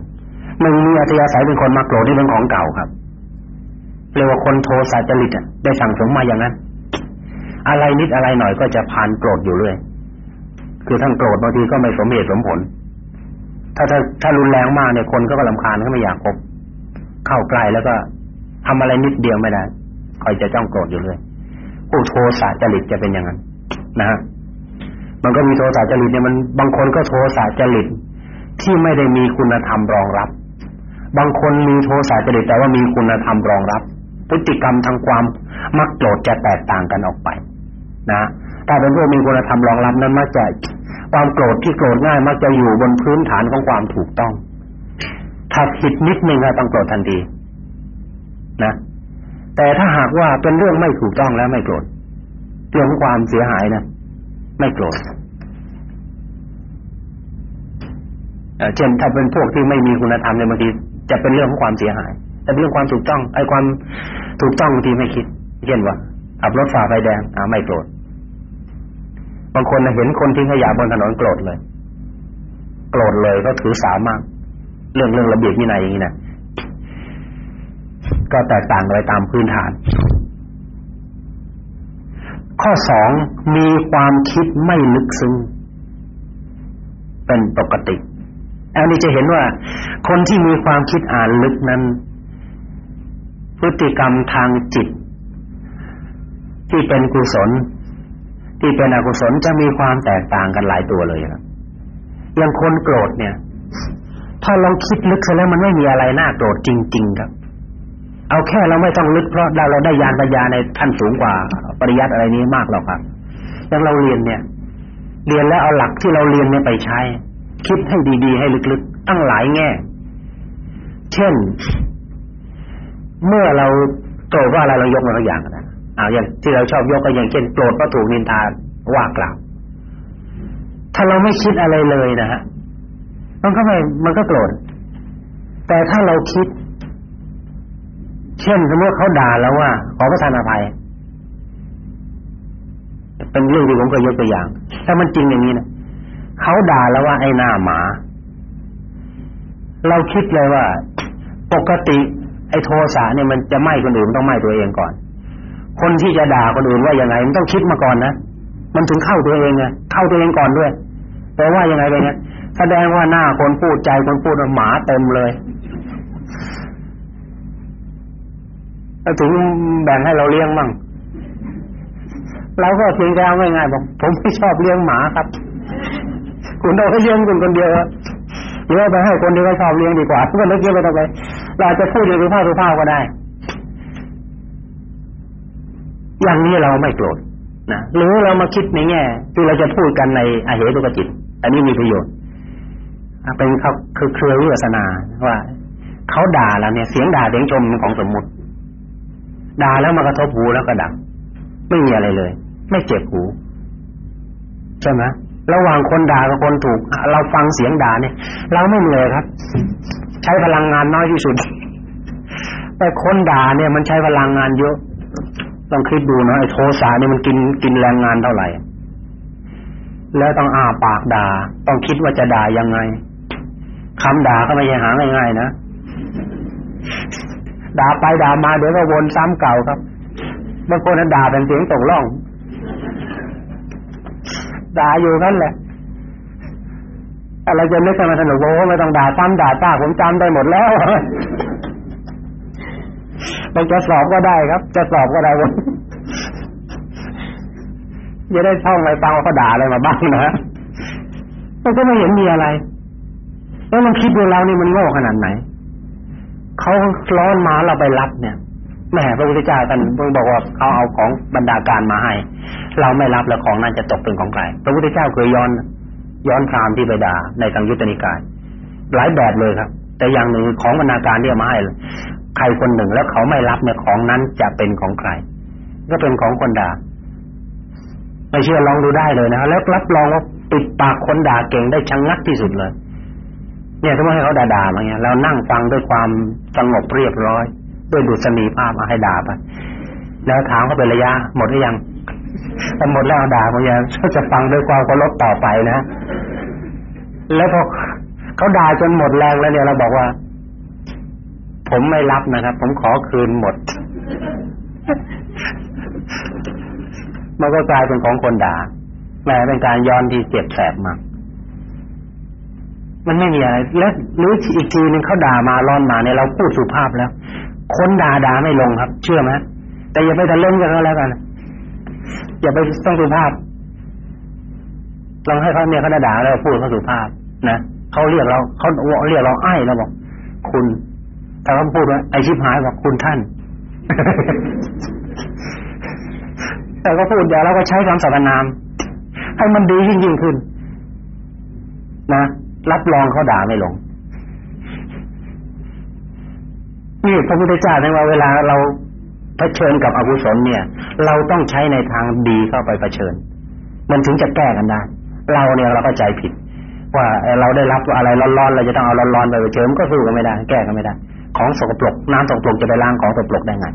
[SPEAKER 1] มันมีอัตยาศัยเป็นคนมาโกรธที่เป็นของเก่าครับเรียกว่าคนโทสะจริตได้สั่งสมมาอย่างนั้น อะไรนิดอะไรหน่อยก็จะพานโกรธอยู่เรื่อย คือท่านโกรธบางทีก็ไม่สมเหตุสมผล ถ้าถ้าถ้ารุนแรงมากเนี่ยคนก็กำลังคาญก็ไม่อยากคบเข้าใกล้แล้วก็ทำอะไรนิดเดียวไม่ได้คอยจะจ้องโกรธอยู่เรื่อยผู้โทสะจริตจะเป็นอย่างนั้นนะฮะมันก็มีโทสะจริตเนี่ยมันบางคนก็โทสะจริตที่ไม่ได้มีคุณธรรมรองรับ บางคนมีโทสะจริตแต่ว่ามีคุณธรรมรองรับ พฤติกรรมทางความมักโกรธจะแตกต่างกันออกไป นะถ้าเป็นพวกมีคุณธรรมรองรับนั้นมักจะ ความโกรธที่โกรธง่ายมักจะอยู่บนพื้นฐานของความถูกต้อง ถ้าผิดนิดนึงก็ต้องโกรธทันทีนะ แต่ถ้าหากว่าเป็นเรื่องไม่ถูกต้องแล้วไม่โกรธเรื่องความเสียหายนะไม่โกรธเช่นถ้าเป็นพวกที่ไม่มีคุณธรรมในบางทีจะเป็นเรื่องของความเสียหาย แต่เรื่องความถูกต้องไอ้ความถูกต้องบางทีไม่คิดเช่นว่าขับรถฝ่าไฟแดงอ่าไม่โกรธ บางคนเห็นคนทิ้งขยะบนถนนโกรธเลย โกรธเลยก็ถือสามากเรื่องเรื่องระเบียบวินัยอย่างนี้นะก็แตกต่างไปตามพื้นฐาน ข้อสองมีความคิดไม่ลึกซึ้งเป็นปกติอันนี้จะเห็นว่า คนที่มีความคิดอ่านลึกนั้น พฤติกรรมทางจิต ที่เป็นกุศล ที่เป็นอกุศลจะมีความแตกต่างกันหลายตัวเลยครับอย่างคนโกรธเนี่ย ถ้าเราคิดลึกซะแล้วมันไม่มีอะไรน่าโกรธจริง ๆ ครับ เอาแค่เราไม่ต้องลึกเพราะเราได้ยานปัญญาในขั้นสูงกว่า ปริยัติอะไรนี้มากหรอกครับอย่างเราเรียนเนี่ย เรียนแล้วเอาหลักที่เราเรียนเนี่ยไปใช้ คิดให้ดีๆ ให้ลึกๆตั้งหลายแง่ เช่น เมื่อเราโกรธว่าอะไรเรายกมาตัวอย่างนะ อ่าอย่างที่เราชอบยกก็อย่างเช่นโกรธว่าถูกนินทาว่ากล่าวถ้าเราไม่คิดอะไรเลยนะฮะมันก็ไม่มันก็โกรธแต่ถ้าเราคิด เช่นสมมติเขาด่าเราว่า ขอประทานอภัย เป็นเรื่องที่ผมเคยยกตัวอย่าง ถ้ามันจริงอย่างนี้นะเขาด่าแล้วว่าไอ้หน้าหมา เราคิดเลยว่า ปกติ ไอ้โทสะเนี่ยมันจะไหม้คนอื่นต้องไหม้ตัวเองก่อน คนที่จะด่าคนอื่นว่าอยังไงมันต้องคิดมาก่อนนะมันถึงเข้าตัวเองไงเข้าตัวเองก่อนด้วยแปลว่ายังไงไปเนี่ยแสดงว่าหน้าคนพูดใจคนพูดหมาเต็มเลยแล้วถึงแบ่งให้เราเลี้ยงมั่งเราก็เพียงแค่ง่ายๆบอกผมไม่ชอบเลี้ยงหมาครับ คุณเอาให้เลี้ยงคุณคนเดียวหรือว่าไปให้คนที่เขาชอบเลี้ยงดีกว่าทุกคนนึกเยอะไปต้อไปเราจะพูดอย่างสุภาพสุภาพก็ได้ อย่างนี้เราไม่โกรธนะหรือเรามาคิดในแง่ที่เราจะพูดกันในอาเหตุกจิต อันนี้มีประโยชน์เป็นเขาคือเครือวิปัสนาว่าเขาด่าแล้วเนี่ยเสียงด่าเสียงชมของสมมุติด่าแล้วมากระทบหูแล้วก็ดังไม่มีอะไรเลย ไม่เจ็บหูใช่ไหมระหว่างคนด่ากับคนถูก เราฟังเสียงด่าเนี่ย เราไม่เหนื่อยครับ ใช้พลังงานน้อยที่สุด แต่คนด่าเนี่ยมันใช้พลังงานเยอะ ต้องคิดดูนะไอ้โทสะเนี่ยมันกินกินแรงงานเท่าไหร่ แล้วต้องอ้าปากด่า ต้องคิดว่าจะด่ายังไงคำด่าก็ไม่ใช่หาง่ายๆนะด่าไปด่ามาเดี๋ยวก็วนซ้ำเก่าครับบางคนนั้นด่าเป็นเสียงตกล่องด่าอยู่นั่นแหละอะไรจะนึกให้มันสนุกโอ้ไม่ต้องด่าซ้ำด่าจ้าผมจำได้หมดแล้ว มันจะสอบก็ได้ครับ จะสอบก็ได้ผมจะได้ท่องไปฟังเขาด่าอะไรมาบ้างนะมันก็ไม่เห็นมีอะไรแล้วมันคิดดูเรานี่มันโง่ขนาดไหนเขาร้อนมาเราไปรับเนี่ยแม่พระพุทธเจ้าท่านเพิ่งบอกว่าเขาเอาของบรรดาการมาให้ เราไม่รับแล้วของนั้นจะตกเป็นของใครพระพุทธเจ้าเคยย้อน ย้อนพรามที่ไปด่าในทางยุทธนิกายหลายแบบเลยครับ แต่อย่างหนึ่งของบรรดาการที่เอามาให้ ใครคนหนึ่งแล้วเขาไม่รับเนี่ยของนั้นจะเป็นของใคร ก็เป็นของคนด่าไม่เชื่อลองดูได้เลยนะแล้วรับรองว่าปิดปากคนด่าเก่งได้ชะงงักที่สุดเลย เนี่ยถ้าไม่ให้เขาด่าๆมาเงี้ยเรานั่งฟังด้วยความสงบเรียบร้อย ด้วยดุษณีภาพมาให้ด่าไปแล้วถามเขาเป็นระยะ หมดหรือยังถ้าหมดแล้วด่าเขายังจะฟังด้วยความเคารพต่อไปนะ แล้วพอเขาด่าจนหมดแรงแล้วเนี่ยเราบอกว่า ผมไม่รับนะครับ ผมขอคืนหมด มันก็กลายเป็นของคนด่าแม้เป็นการย้อนที่เจ็บแสบมากมันไม่มีอะไรแล้วหรืออีกทีนึงเขาด่ามาร้อนมาเนี่ยเราพูดสุภาพแล้ว คนด่าด่าไม่ลงครับ เชื่อไหมแต่อย่าไปทะลึ่งกันก็แล้วกันอย่าไปต้องสุภาพลองให้เขาเนี่ยเขาด่าแล้วพูดเขาสุภาพนะเขาเรียกเราเขาเรียกเราไอ้เราบอก คุณ แต่เขาพูดว่าไอชิบหายบอกคุณท่าน แต่ก็พูดอย่าเราก็ใช้คำสรรพนาม ให้มันดียิ่งยิ่งขึ้น นะรับรองเขาด่าไม่ลงนี่พระพุทธเจ้าท่านว่าเวลาเราเผชิญกับอกุศลเนี่ย เราต้องใช้ในทางดีเข้าไปเผชิญ มันถึงจะแก้กันได้เราเนี่ยเราก็ใจผิด ว่าเราได้รับอะไรร้อนๆเราจะต้องเอาร้อนๆไปเผชิญก็สู้กันไม่ได้ แก้กันไม่ได้ ของสกปรกน้ำสกปรกจะไปล้างของสกปรกได้ไง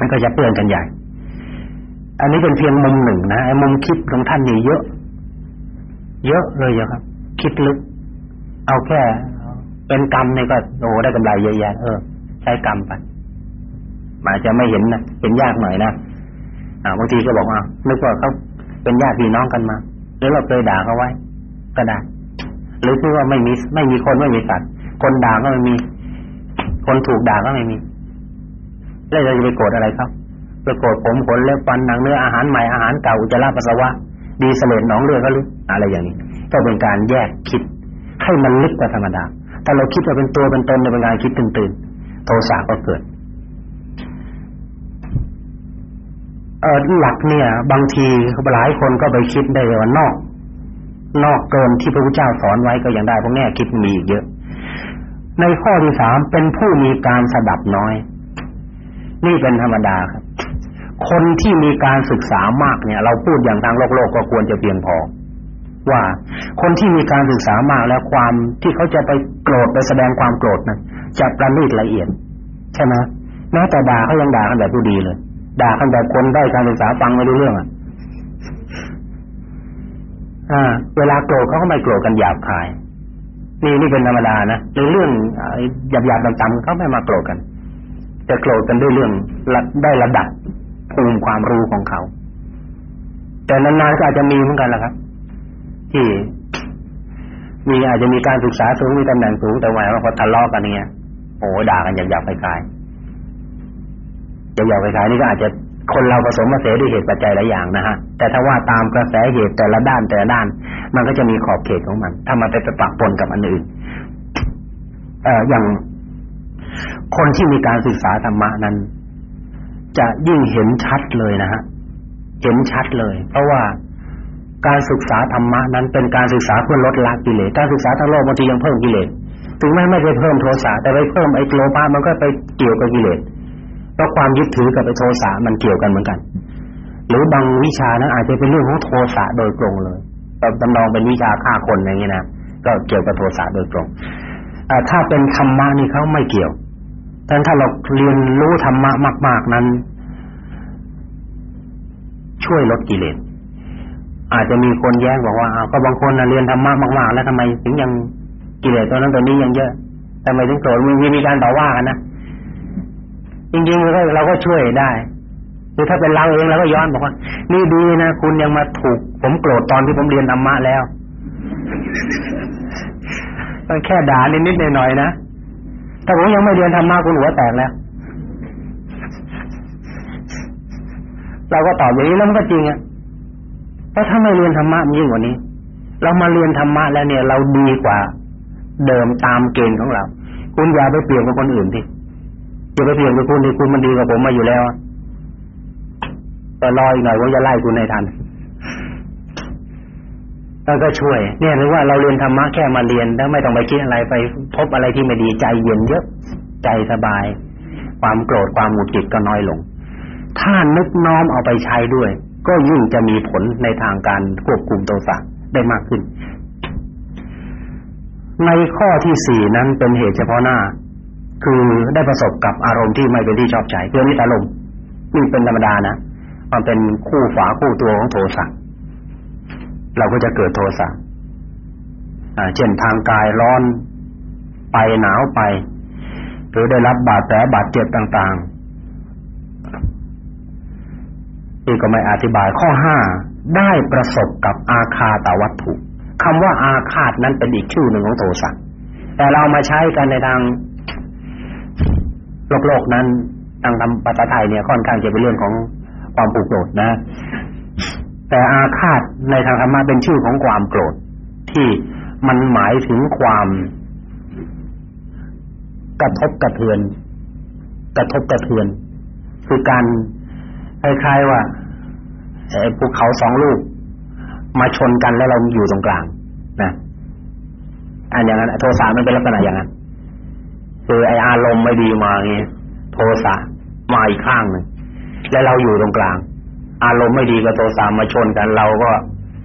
[SPEAKER 1] มันก็จะเปื้อนกันใหญ่ อันนี้เป็นเพียงมุมหนึ่งนะมุมคิดของท่านนี่เยอะ เยอะเลยครับ คิดลึก เอาแค่ เป็นกรรมนี่ก็โอ้ได้กำไรเยอะแยะเออใช้กรรมไปมาจะไม่เห็นนะเป็นยากหน่อยนะอ่าบางทีก็บอกว่านึกว่าเขาเป็นญาติพี่น้องกันมา หรือเราเคยด่าเขาไว้ ก็ได้ หรือคือว่าไม่มีไม่มีคนไม่มีสัตว์ คนด่าก็ไม่มี คนถูกด่าก็ไม่มี แล้วจะไปโกรธอะไรครับไปโกรธผมขนเล็บฟันหนังเนื้ออาหารใหม่อาหารเก่าอุจจาระปัสสาวะดีเสลดหนองเลือดก็หรืออะไรอย่างนี้ก็เป็นการแยกคิดให้มันลึกกว่าธรรมดาถ้าเราคิดว่าเป็นตัวเป็นตนในเป็นการคิดตื่นๆโทสะก็เกิดเออหลักเนี่ย บางทีหลายคนก็ไปคิดได้ว่านอก นอกเกินที่พระพุทธเจ้าสอนไว้ก็ยังได้เพราะแง่คิดมีอีกเยอะ ในข้อที่สามเป็นผู้มีการสดับน้อย นี่เป็นธรรมดาครับ คนที่มีการศึกษามากเนี่ย เราพูดอย่างทางโลกโลกก็ควรจะเพียงพอ ว่าคนที่มีการศึกษามากแล้วความที่เขาจะไปโกรธไปแสดงความโกรธนะจะประณีตละเอียด ใช่ไหมแม้แต่ด่าเขายังด่ากันแบบผู้ดีเลยด่ากันแบบคนได้การศึกษาฟังไม่รู้เรื่องอะอ่าเวลาโกรธเขาก็ไม่โกรธกันหยาบคาย นี่นี่เป็นธรรมดานะในเรื่องหยาบหยาบต่ำๆเขาไม่มาโกรธกันจะโกรธกันด้วยเรื่องได้ระดับภูมิความรู้ของเขา แต่นานๆก็อาจจะมีเหมือนกันแหละครับ ที่มีอาจจะมีการศึกษาสูงมีตำแหน่งสูงแต่ว่าพอทะเลาะกันเนี่ยโอ้ด่ากันหยาบๆไปกายจะยาวไปขายนี่ก็อาจจะ คนเราผสมมาเสด้วยเหตุปัจจัยหลายอย่างนะฮะแต่ถ้าว่าตามกระแสเหตุแต่ละด้านแต่ละด้าน มันก็จะมีขอบเขตของมัน ถ้ามันไปปะปนกับอันอื่น เอ่ออย่างคนที่มีการศึกษาธรรมะนั้น จะยิ่งเห็นชัดเลยนะฮะเห็นชัดเลย เพราะว่าการศึกษาธรรมะนั้นเป็นการศึกษาเพื่อลดละกิเลสการศึกษาทางโลกบางทียังเพิ่มกิเลสถึงแม้ไม่ได้เพิ่มโทสะแต่ไปเพิ่มไอ้โลภะมันก็ไปเกี่ยวกับกิเลส เพราะความยึดถือกับไอโทสะมันเกี่ยวกันเหมือนกัน หรือบางวิชานั้นอาจจะเป็นเรื่องของโทสะโดยตรงเลยแบบตำนองเป็นวิชาฆ่าคนอย่างนี้นะก็เกี่ยวกับโทสะโดยตรงอ่ถ้าเป็นธรรมะนี่เขาไม่เกี่ยวแต่ถ้าเราเรียนรู้ธรรมะมาก ๆนั้น ช่วยลดกิเลสอาจจะมีคนแย้งบอกว่าก็บางคนนะเรียนธรรมะมาก ๆ แล้วทำไมถึงยังกิเลสตัวนั้นตัวนี้ยังเยอะทำไมถึงโกรธมีมีการต่อว่ากันนะ จริงๆเราก็เราก็ช่วยได้คือถ้าเป็นเราเองเราก็ย้อนบอกว่านี่ดีนะคุณยังมาถูก ผมโกรธตอนที่ผมเรียนธรรมะแล้วต้องแค่ด่านิดๆหน่อยๆนะถ้าผมยังไม่เรียนธรรมะคุณหัวแตกแล้วเราก็ตอบอย่างนี้แล้วมันก็จริงอะเพราะถ้าไม่เรียนธรรมะมันยิ่งกว่านี้ เรามาเรียนธรรมะแล้วเนี่ย เราดีกว่า เดิมตามเกณฑ์ของเรา คุณอย่าไปเปลี่ยนกับคนอื่นที่ จะไปเปลี่ยนกับคุณที่คุณมันดีกว่าผมมาอยู่แล้วแต่รออีกหน่อยว่าจะไล่คุณให้ทันแล้วก็ช่วย เนี่ยนึกว่าเราเรียนธรรมะแค่มาเรียนแล้วไม่ต้องไปคิดอะไรไป พบอะไรที่ไม่ดีใจเย็นเยอะใจสบาย ความโกรธความหงุดหงิดก็น้อยลง ถ้านึกน้อมเอาไปใช้ด้วย ก็ยิ่งจะมีผลในทางการควบคุมโทสะได้มากขึ้น ในข้อที่สี่นั้นเป็นเหตุเฉพาะหน้า คือได้ประสบกับอารมณ์ที่ไม่เป็นที่ชอบใจคือนิสอารมณ์นี่เป็นธรรมดานะมันเป็นคู่ฝาคู่ตัวของโทสะเราก็จะเกิดโทสะเช่นทางกายร้อนไปหนาวไป หรือได้รับบาดแผลบาดเจ็บต่างๆนี่ก็ไม่อธิบายข้อห้าได้ประสบกับอาคาตวัตถุคำว่าอาคาตนั้นเป็นอีกชื่อหนึ่งของโทสะแต่เรามาใช้กันในทาง ลกโลกนั้นทางธรรมปัตไทยเนี่ยค่อนข้างจะเป็นเรื่องของความผูกโกรธนะ แต่อาฆาตในทางธรรมะเป็นชื่อของความโกรธ ที่มันหมายถึงความกระทบกระเทือน กระทบกระเทือน คือการคล้ายๆว่าไอ้ภูเขาสองลูกมาชนกันแล้วเราอยู่ตรงกลาง นะอันอย่างนั้นโทสะมันเป็นลักษณะอย่างนั้น คือไออารมณ์ไม่ดีมาเงี้ยโทสะมาอีกข้างหนึ่งแล้วเราอยู่ตรงกลาง อารมณ์ไม่ดีกับโทสะมาชนกัน เราก็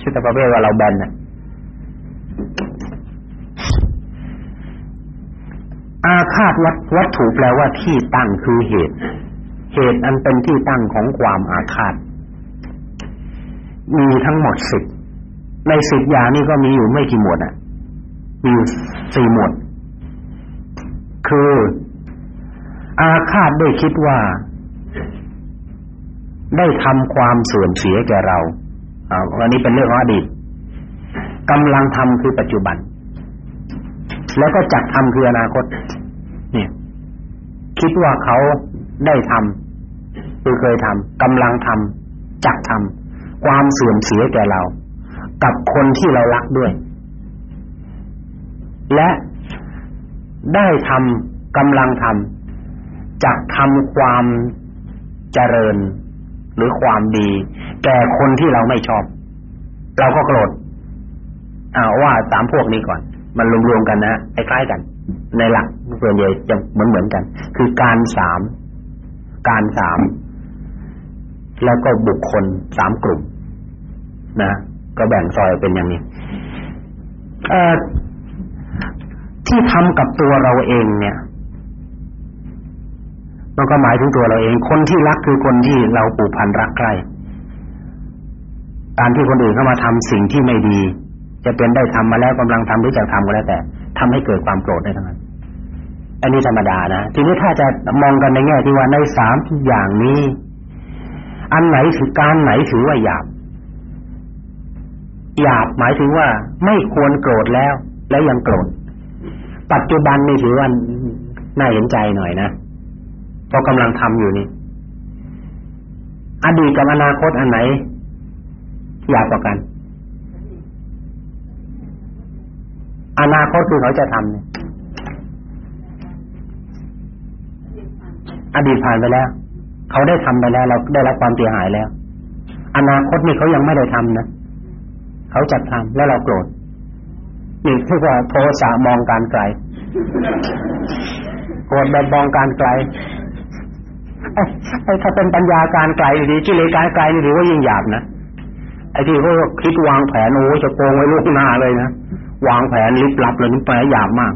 [SPEAKER 1] ชื่อตะประเภทว่าเราแบนน่ะอาคาตวัตวัตถุแปลว่าที่ตั้งคือเหตุ เหตุอันเป็นที่ตั้งของความอาฆาตมีทั้งหมดสิบในสิบอย่างนี้ก็มีอยู่ไม่กี่หมวดอะ มีอยู่สี่หมวด คือ อาฆาตได้คิดว่า ได้ทำความเสื่อมเสียแก่เราอ่าวันนี้เป็นเรื่องอดีตกำลังทำคือปัจจุบัน แล้วก็จักทำคืออนาคต เนี่ย คิดว่าเขาได้ทำคือเคยทำกำลังทำจักทำความเสื่อมเสียแก่เรา กับคนที่เรารักด้วย และ ได้ทำกำลังทำจักทำความเจริญ หรือความดี แก่คนที่เราไม่ชอบ เราก็โกรธอ่าว่าสามพวกนี้ก่อน มันรวมๆกันนะคล้ายๆกัน ในหลักส่วนใหญ่จะเหมือนเหมือนกัน คือการสามการสามแล้วก็บุคคลสามกลุ่ม นะ ก็แบ่งซอยเป็นอย่างนี้ ที่ทำกับตัวเราเองเนี่ยมันก็หมายถึงตัวเราเอง คนที่รักคือคนที่เราผูกพันรักใคร่การที่คนอื่นเข้ามาทำสิ่งที่ไม่ดี จะเป็นได้ทำมาแล้วกำลังทำหรือจะทำก็แล้วแต่ทำให้เกิดความโกรธได้ทั้งนั้นอันนี้ธรรมดานะทีนี้ถ้าจะมองกันในแง่ที่ว่าในสามอย่างนี้ อันไหนถือการไหนถือว่าหยาบหยาบหมายถึงว่าไม่ควรโกรธแล้ว แล้วยังโกรธ ปัจจุบันนี่ถือว่าน่าเห็นใจหน่อยนะเพราะกำลังทำอยู่นี่ อดีตกับอนาคตอันไหนยากกว่ากัน อนาคตคือเขาจะทำเนี่ยอดีตผ่านไปแล้ว เขาได้ทำไปแล้ว เราได้รับความเสียหายแล้ว อนาคตนี่เขายังไม่ได้ทำนะเขาจะทำแล้วเราโกรธ นี่คือว่าโทสะมองการไกลโกรธแบบมองการไกลไอ้ถ้าเป็นปัญญาการไกลดีกิเลสการไกลนี่ถือว่ายิ่งหยาบนะไอ้ที่เขาคิดวางแผนโอ้จะโกงไว้ลูกหน้าเลยนะวางแผนลิบลับเลยนี่แปลหยาบมาก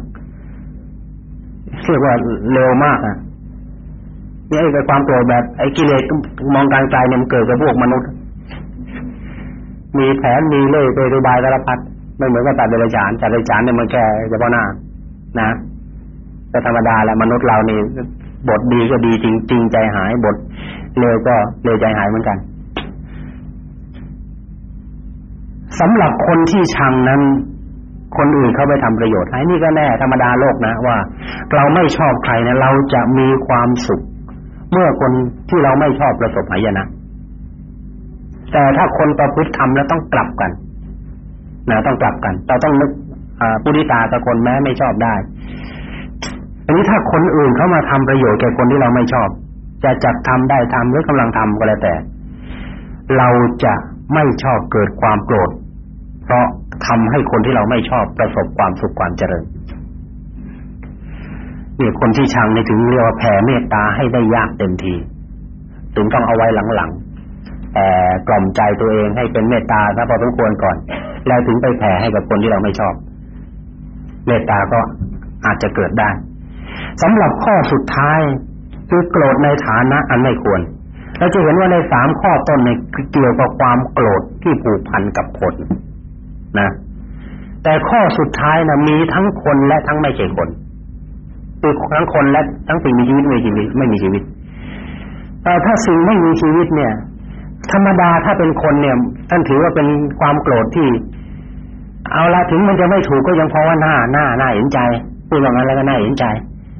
[SPEAKER 1] เรียกว่าเร็วมากอะนี่ไอ้ความโกรธแบบไอ้กิเลสมองการไกลเนี่ยมันเกิดกับพวกมนุษย์ มีแผนมีเล่ห์ไประบายสารพัด ไม่เหมือนกับตัดเดรัจฉานตัดเดรัจฉานเนี่ยมันแค่เฉพาะหน้านะแต่ธรรมดาแหละมนุษย์เรานี่บทดีก็ดีจริงจริงใจหายบทเลวก็เลวใจหายเหมือนกันสำหรับคนที่ชังนั้น คนอื่นเขาไปทำประโยชน์ให้นี่ก็แน่ธรรมดาโลกนะว่า เราไม่ชอบใครนะเราจะมีความสุข เมื่อคนที่เราไม่ชอบประสบหายนะแต่ถ้าคนประพฤติทำแล้วต้องกลับกัน นะต้องกลับกัน เราต้องนึกปุริตาตะคนแม้ไม่ชอบได้อันนี้ถ้าคนอื่นเข้ามาทำประโยชน์แก่คนที่เราไม่ชอบ จะจัดทำได้ทำหรือกำลังทำก็แล้วแต่ เราจะไม่ชอบเกิดความโกรธเพราะทำให้คนที่เราไม่ชอบประสบความสุขความเจริญเนี่ยคนที่ชังในถึงเรียกว่าแผ่เมตตาให้ได้ยากเต็มทีถึงต้องเอาไว้หลังๆ กล่อมใจตัวเองให้เป็นเมตตาถ้าพอสมควรก่อน แล้วถึงไปแผ่ให้กับคนที่เราไม่ชอบ เมตตาก็อาจจะเกิดได้สำหรับข้อสุดท้ายคือโกรธในฐานะอันไม่ควรเราจะเห็นว่าในสามข้อต้นในเกี่ยวกับความโกรธที่ผูกพันกับคนนะ แต่ข้อสุดท้ายนะมีทั้งคนและทั้งไม่ใช่คนคือทั้งคนและทั้งสิ่งมีชีวิตไม่มีชีวิตไม่มีชีวิตแต่ถ้าสิ่งไม่มีชีวิตเนี่ย ธรรมดาถ้าเป็นคนเนี่ยท่านถือว่าเป็นความโกรธที่ เอาละถึงมันจะไม่ถูกก็ยังพอว่าหน้าหน้าหน้าเห็นใจพูดอย่างนั้นแล้วก็น่าเห็นใจ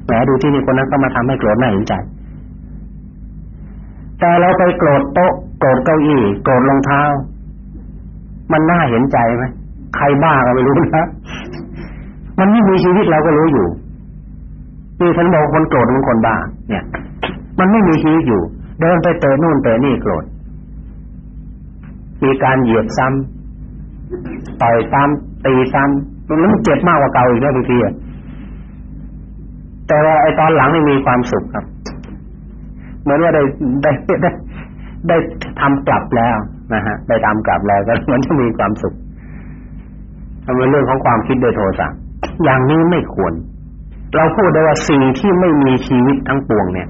[SPEAKER 1] แหมดูที่นี่คนนั้นก็มาทำให้โกรธน่าเห็นใจ แต่เราไปโกรธโต๊ะโกรธเก้าอี้โกรธรองเท้า มันน่าเห็นใจไหมใครบ้าก็ไม่รู้นะมันไม่มีชีวิตเราก็รู้อยู่นี่ฉันบอกคนโกรธมันคนบ้าเนี่ย มันไม่มีชีวิตอยู่ เดินไปเตะนู่นเตะนี่โกรธ มีการเหยียบซ้ำต่อยซ้ำตีซ้ำมันเจ็บมากกว่าเก่าอีกนะบางทีอะแต่ว่าไอ้ตอนหลังนี่มีความสุขครับเหมือนว่าได้ได้ได้ได้ทำกลับแล้วนะฮะได้ทำกลับแล้วก็เหมือนจะมีความสุขทำเป็นเรื่องของความคิดโดยโทสะอย่างนี้ไม่ควร เราพูดได้ว่าสิ่งที่ไม่มีชีวิตทั้งปวงเนี่ย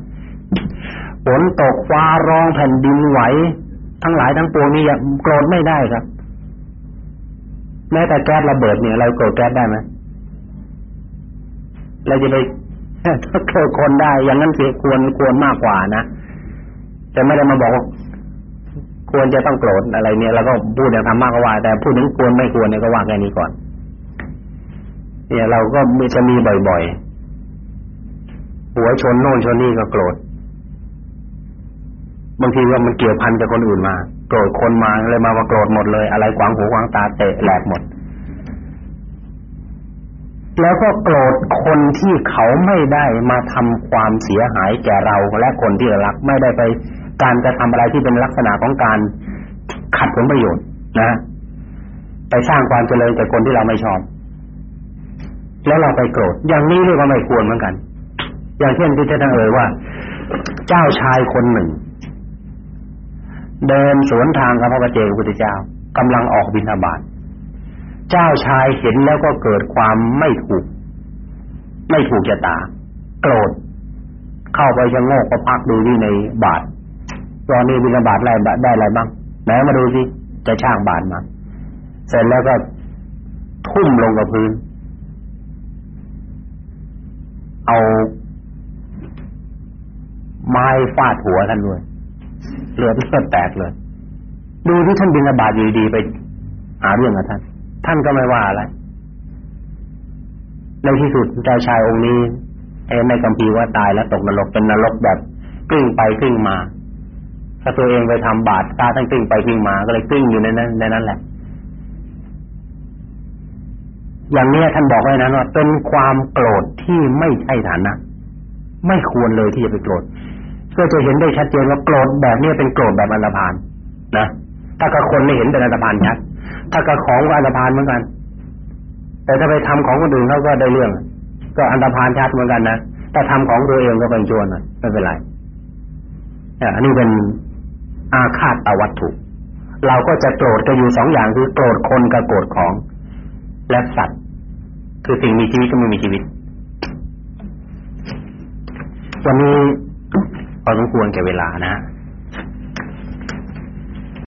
[SPEAKER 1] ฝนตกฟ้าร้องแผ่นดินไหว ทั้งหลายทั้งปวงนี่โกรธไม่ได้ครับ แม้แต่แก๊สระเบิดเนี่ยเราโกรธแก๊สได้ไหมเราจะไปโกรธคนได้ อย่างนั้นเสียควรควรมากกว่านะแต่ไม่ได้มาบอกควรจะต้องโกรธอะไรเนี่ยแล้วก็พูดอย่างธรรมะก็ว่า แต่พูดถึงควรไม่ควรเนี่ยก็ว่าแค่นี้ก่อน เนี่ยเราก็มีจะมีบ่อยๆหัวชนโน่นชนนี่ก็โกรธ บางทีว่ามันเกี่ยวพันกับคนอื่นมาโกรธคนมาเลยมาว่าโกรธหมดเลย อะไรขวางหูขวางตาเตะแหลกหมด แล้วก็โกรธคนที่เขาไม่ได้มาทำความเสียหายแก่เราและคนที่เรารักไม่ได้ไปการจะทำอะไรที่เป็นลักษณะของการขัดผลประโยชน์นะไปสร้างความเจริญแก่คนที่เราไม่ชอบ แล้วเราไปโกรธ อย่างนี้เรียกว่าไม่ควรเหมือนกัน อย่างเช่นที่ท่านเอ่ยว่า เจ้าชายคนหนึ่ง เดินสวนทางกับพระเจ้าพระพุทธเจ้ากำลังออกบิณฑบาตเจ้าชายเห็นแล้วก็เกิดความไม่ถูก ไม่ถูกชะตา โกรธ เข้าไปชะโงกก็พักดูที่ในบาทตอนนี้บิณฑบาตอะไรได้อะไรบ้างไหนมาดูสิจะช่างบาทมาเสร็จแล้วก็ทุ่มลงกับพื้น เอาไม้ฟาดหัวท่านด้วย เลือดเลือดแตกเลย ดูที่ท่านบินบาตอยู่ดีไปหาเรื่องกับท่าน ท่านก็ไม่ว่าอะไรในที่สุดเจ้าชายองค์นี้เอ็ในกัมพีว่าตายแล้วตกนรกเป็นนรกแบบกลิ้งไปกลิ้งมาถ้าตัวเองไปทำบาตรตาท่านกลิ้งไปกลิ้งมาก็เลยกลิ้งอยู่ในนั้นในนั้นแหละ อย่างนี้ท่านบอกไว้นั้นว่าเป็นความโกรธที่ไม่ใช่ฐานะ ไม่ควรเลยที่จะไปโกรธ ก็จะเห็นได้ชัดเจนว่าโกรธแบบนี้เป็นโกรธแบบอันธพาลนะถ้ากับคนไม่เห็นเป็นอันธพาลชัดถ้ากับของก็อันธพาลเหมือนกัน แต่ถ้าไปทำของคนอื่นเขาก็ได้เรื่อง ก็อันธพาลชัดเหมือนกันนะแต่ทำของตัวเองก็เป็นชวนไม่เป็นไรอันนี้เป็นอาฆาตตวัตถุ เราก็จะโกรธกันอยู่สองอย่างคือโกรธคนกับโกรธของ และสัตว์ คือสิ่งมีชีวิตก็ไม่มีชีวิตวันนี้ พอสมควรแก่เวลานะ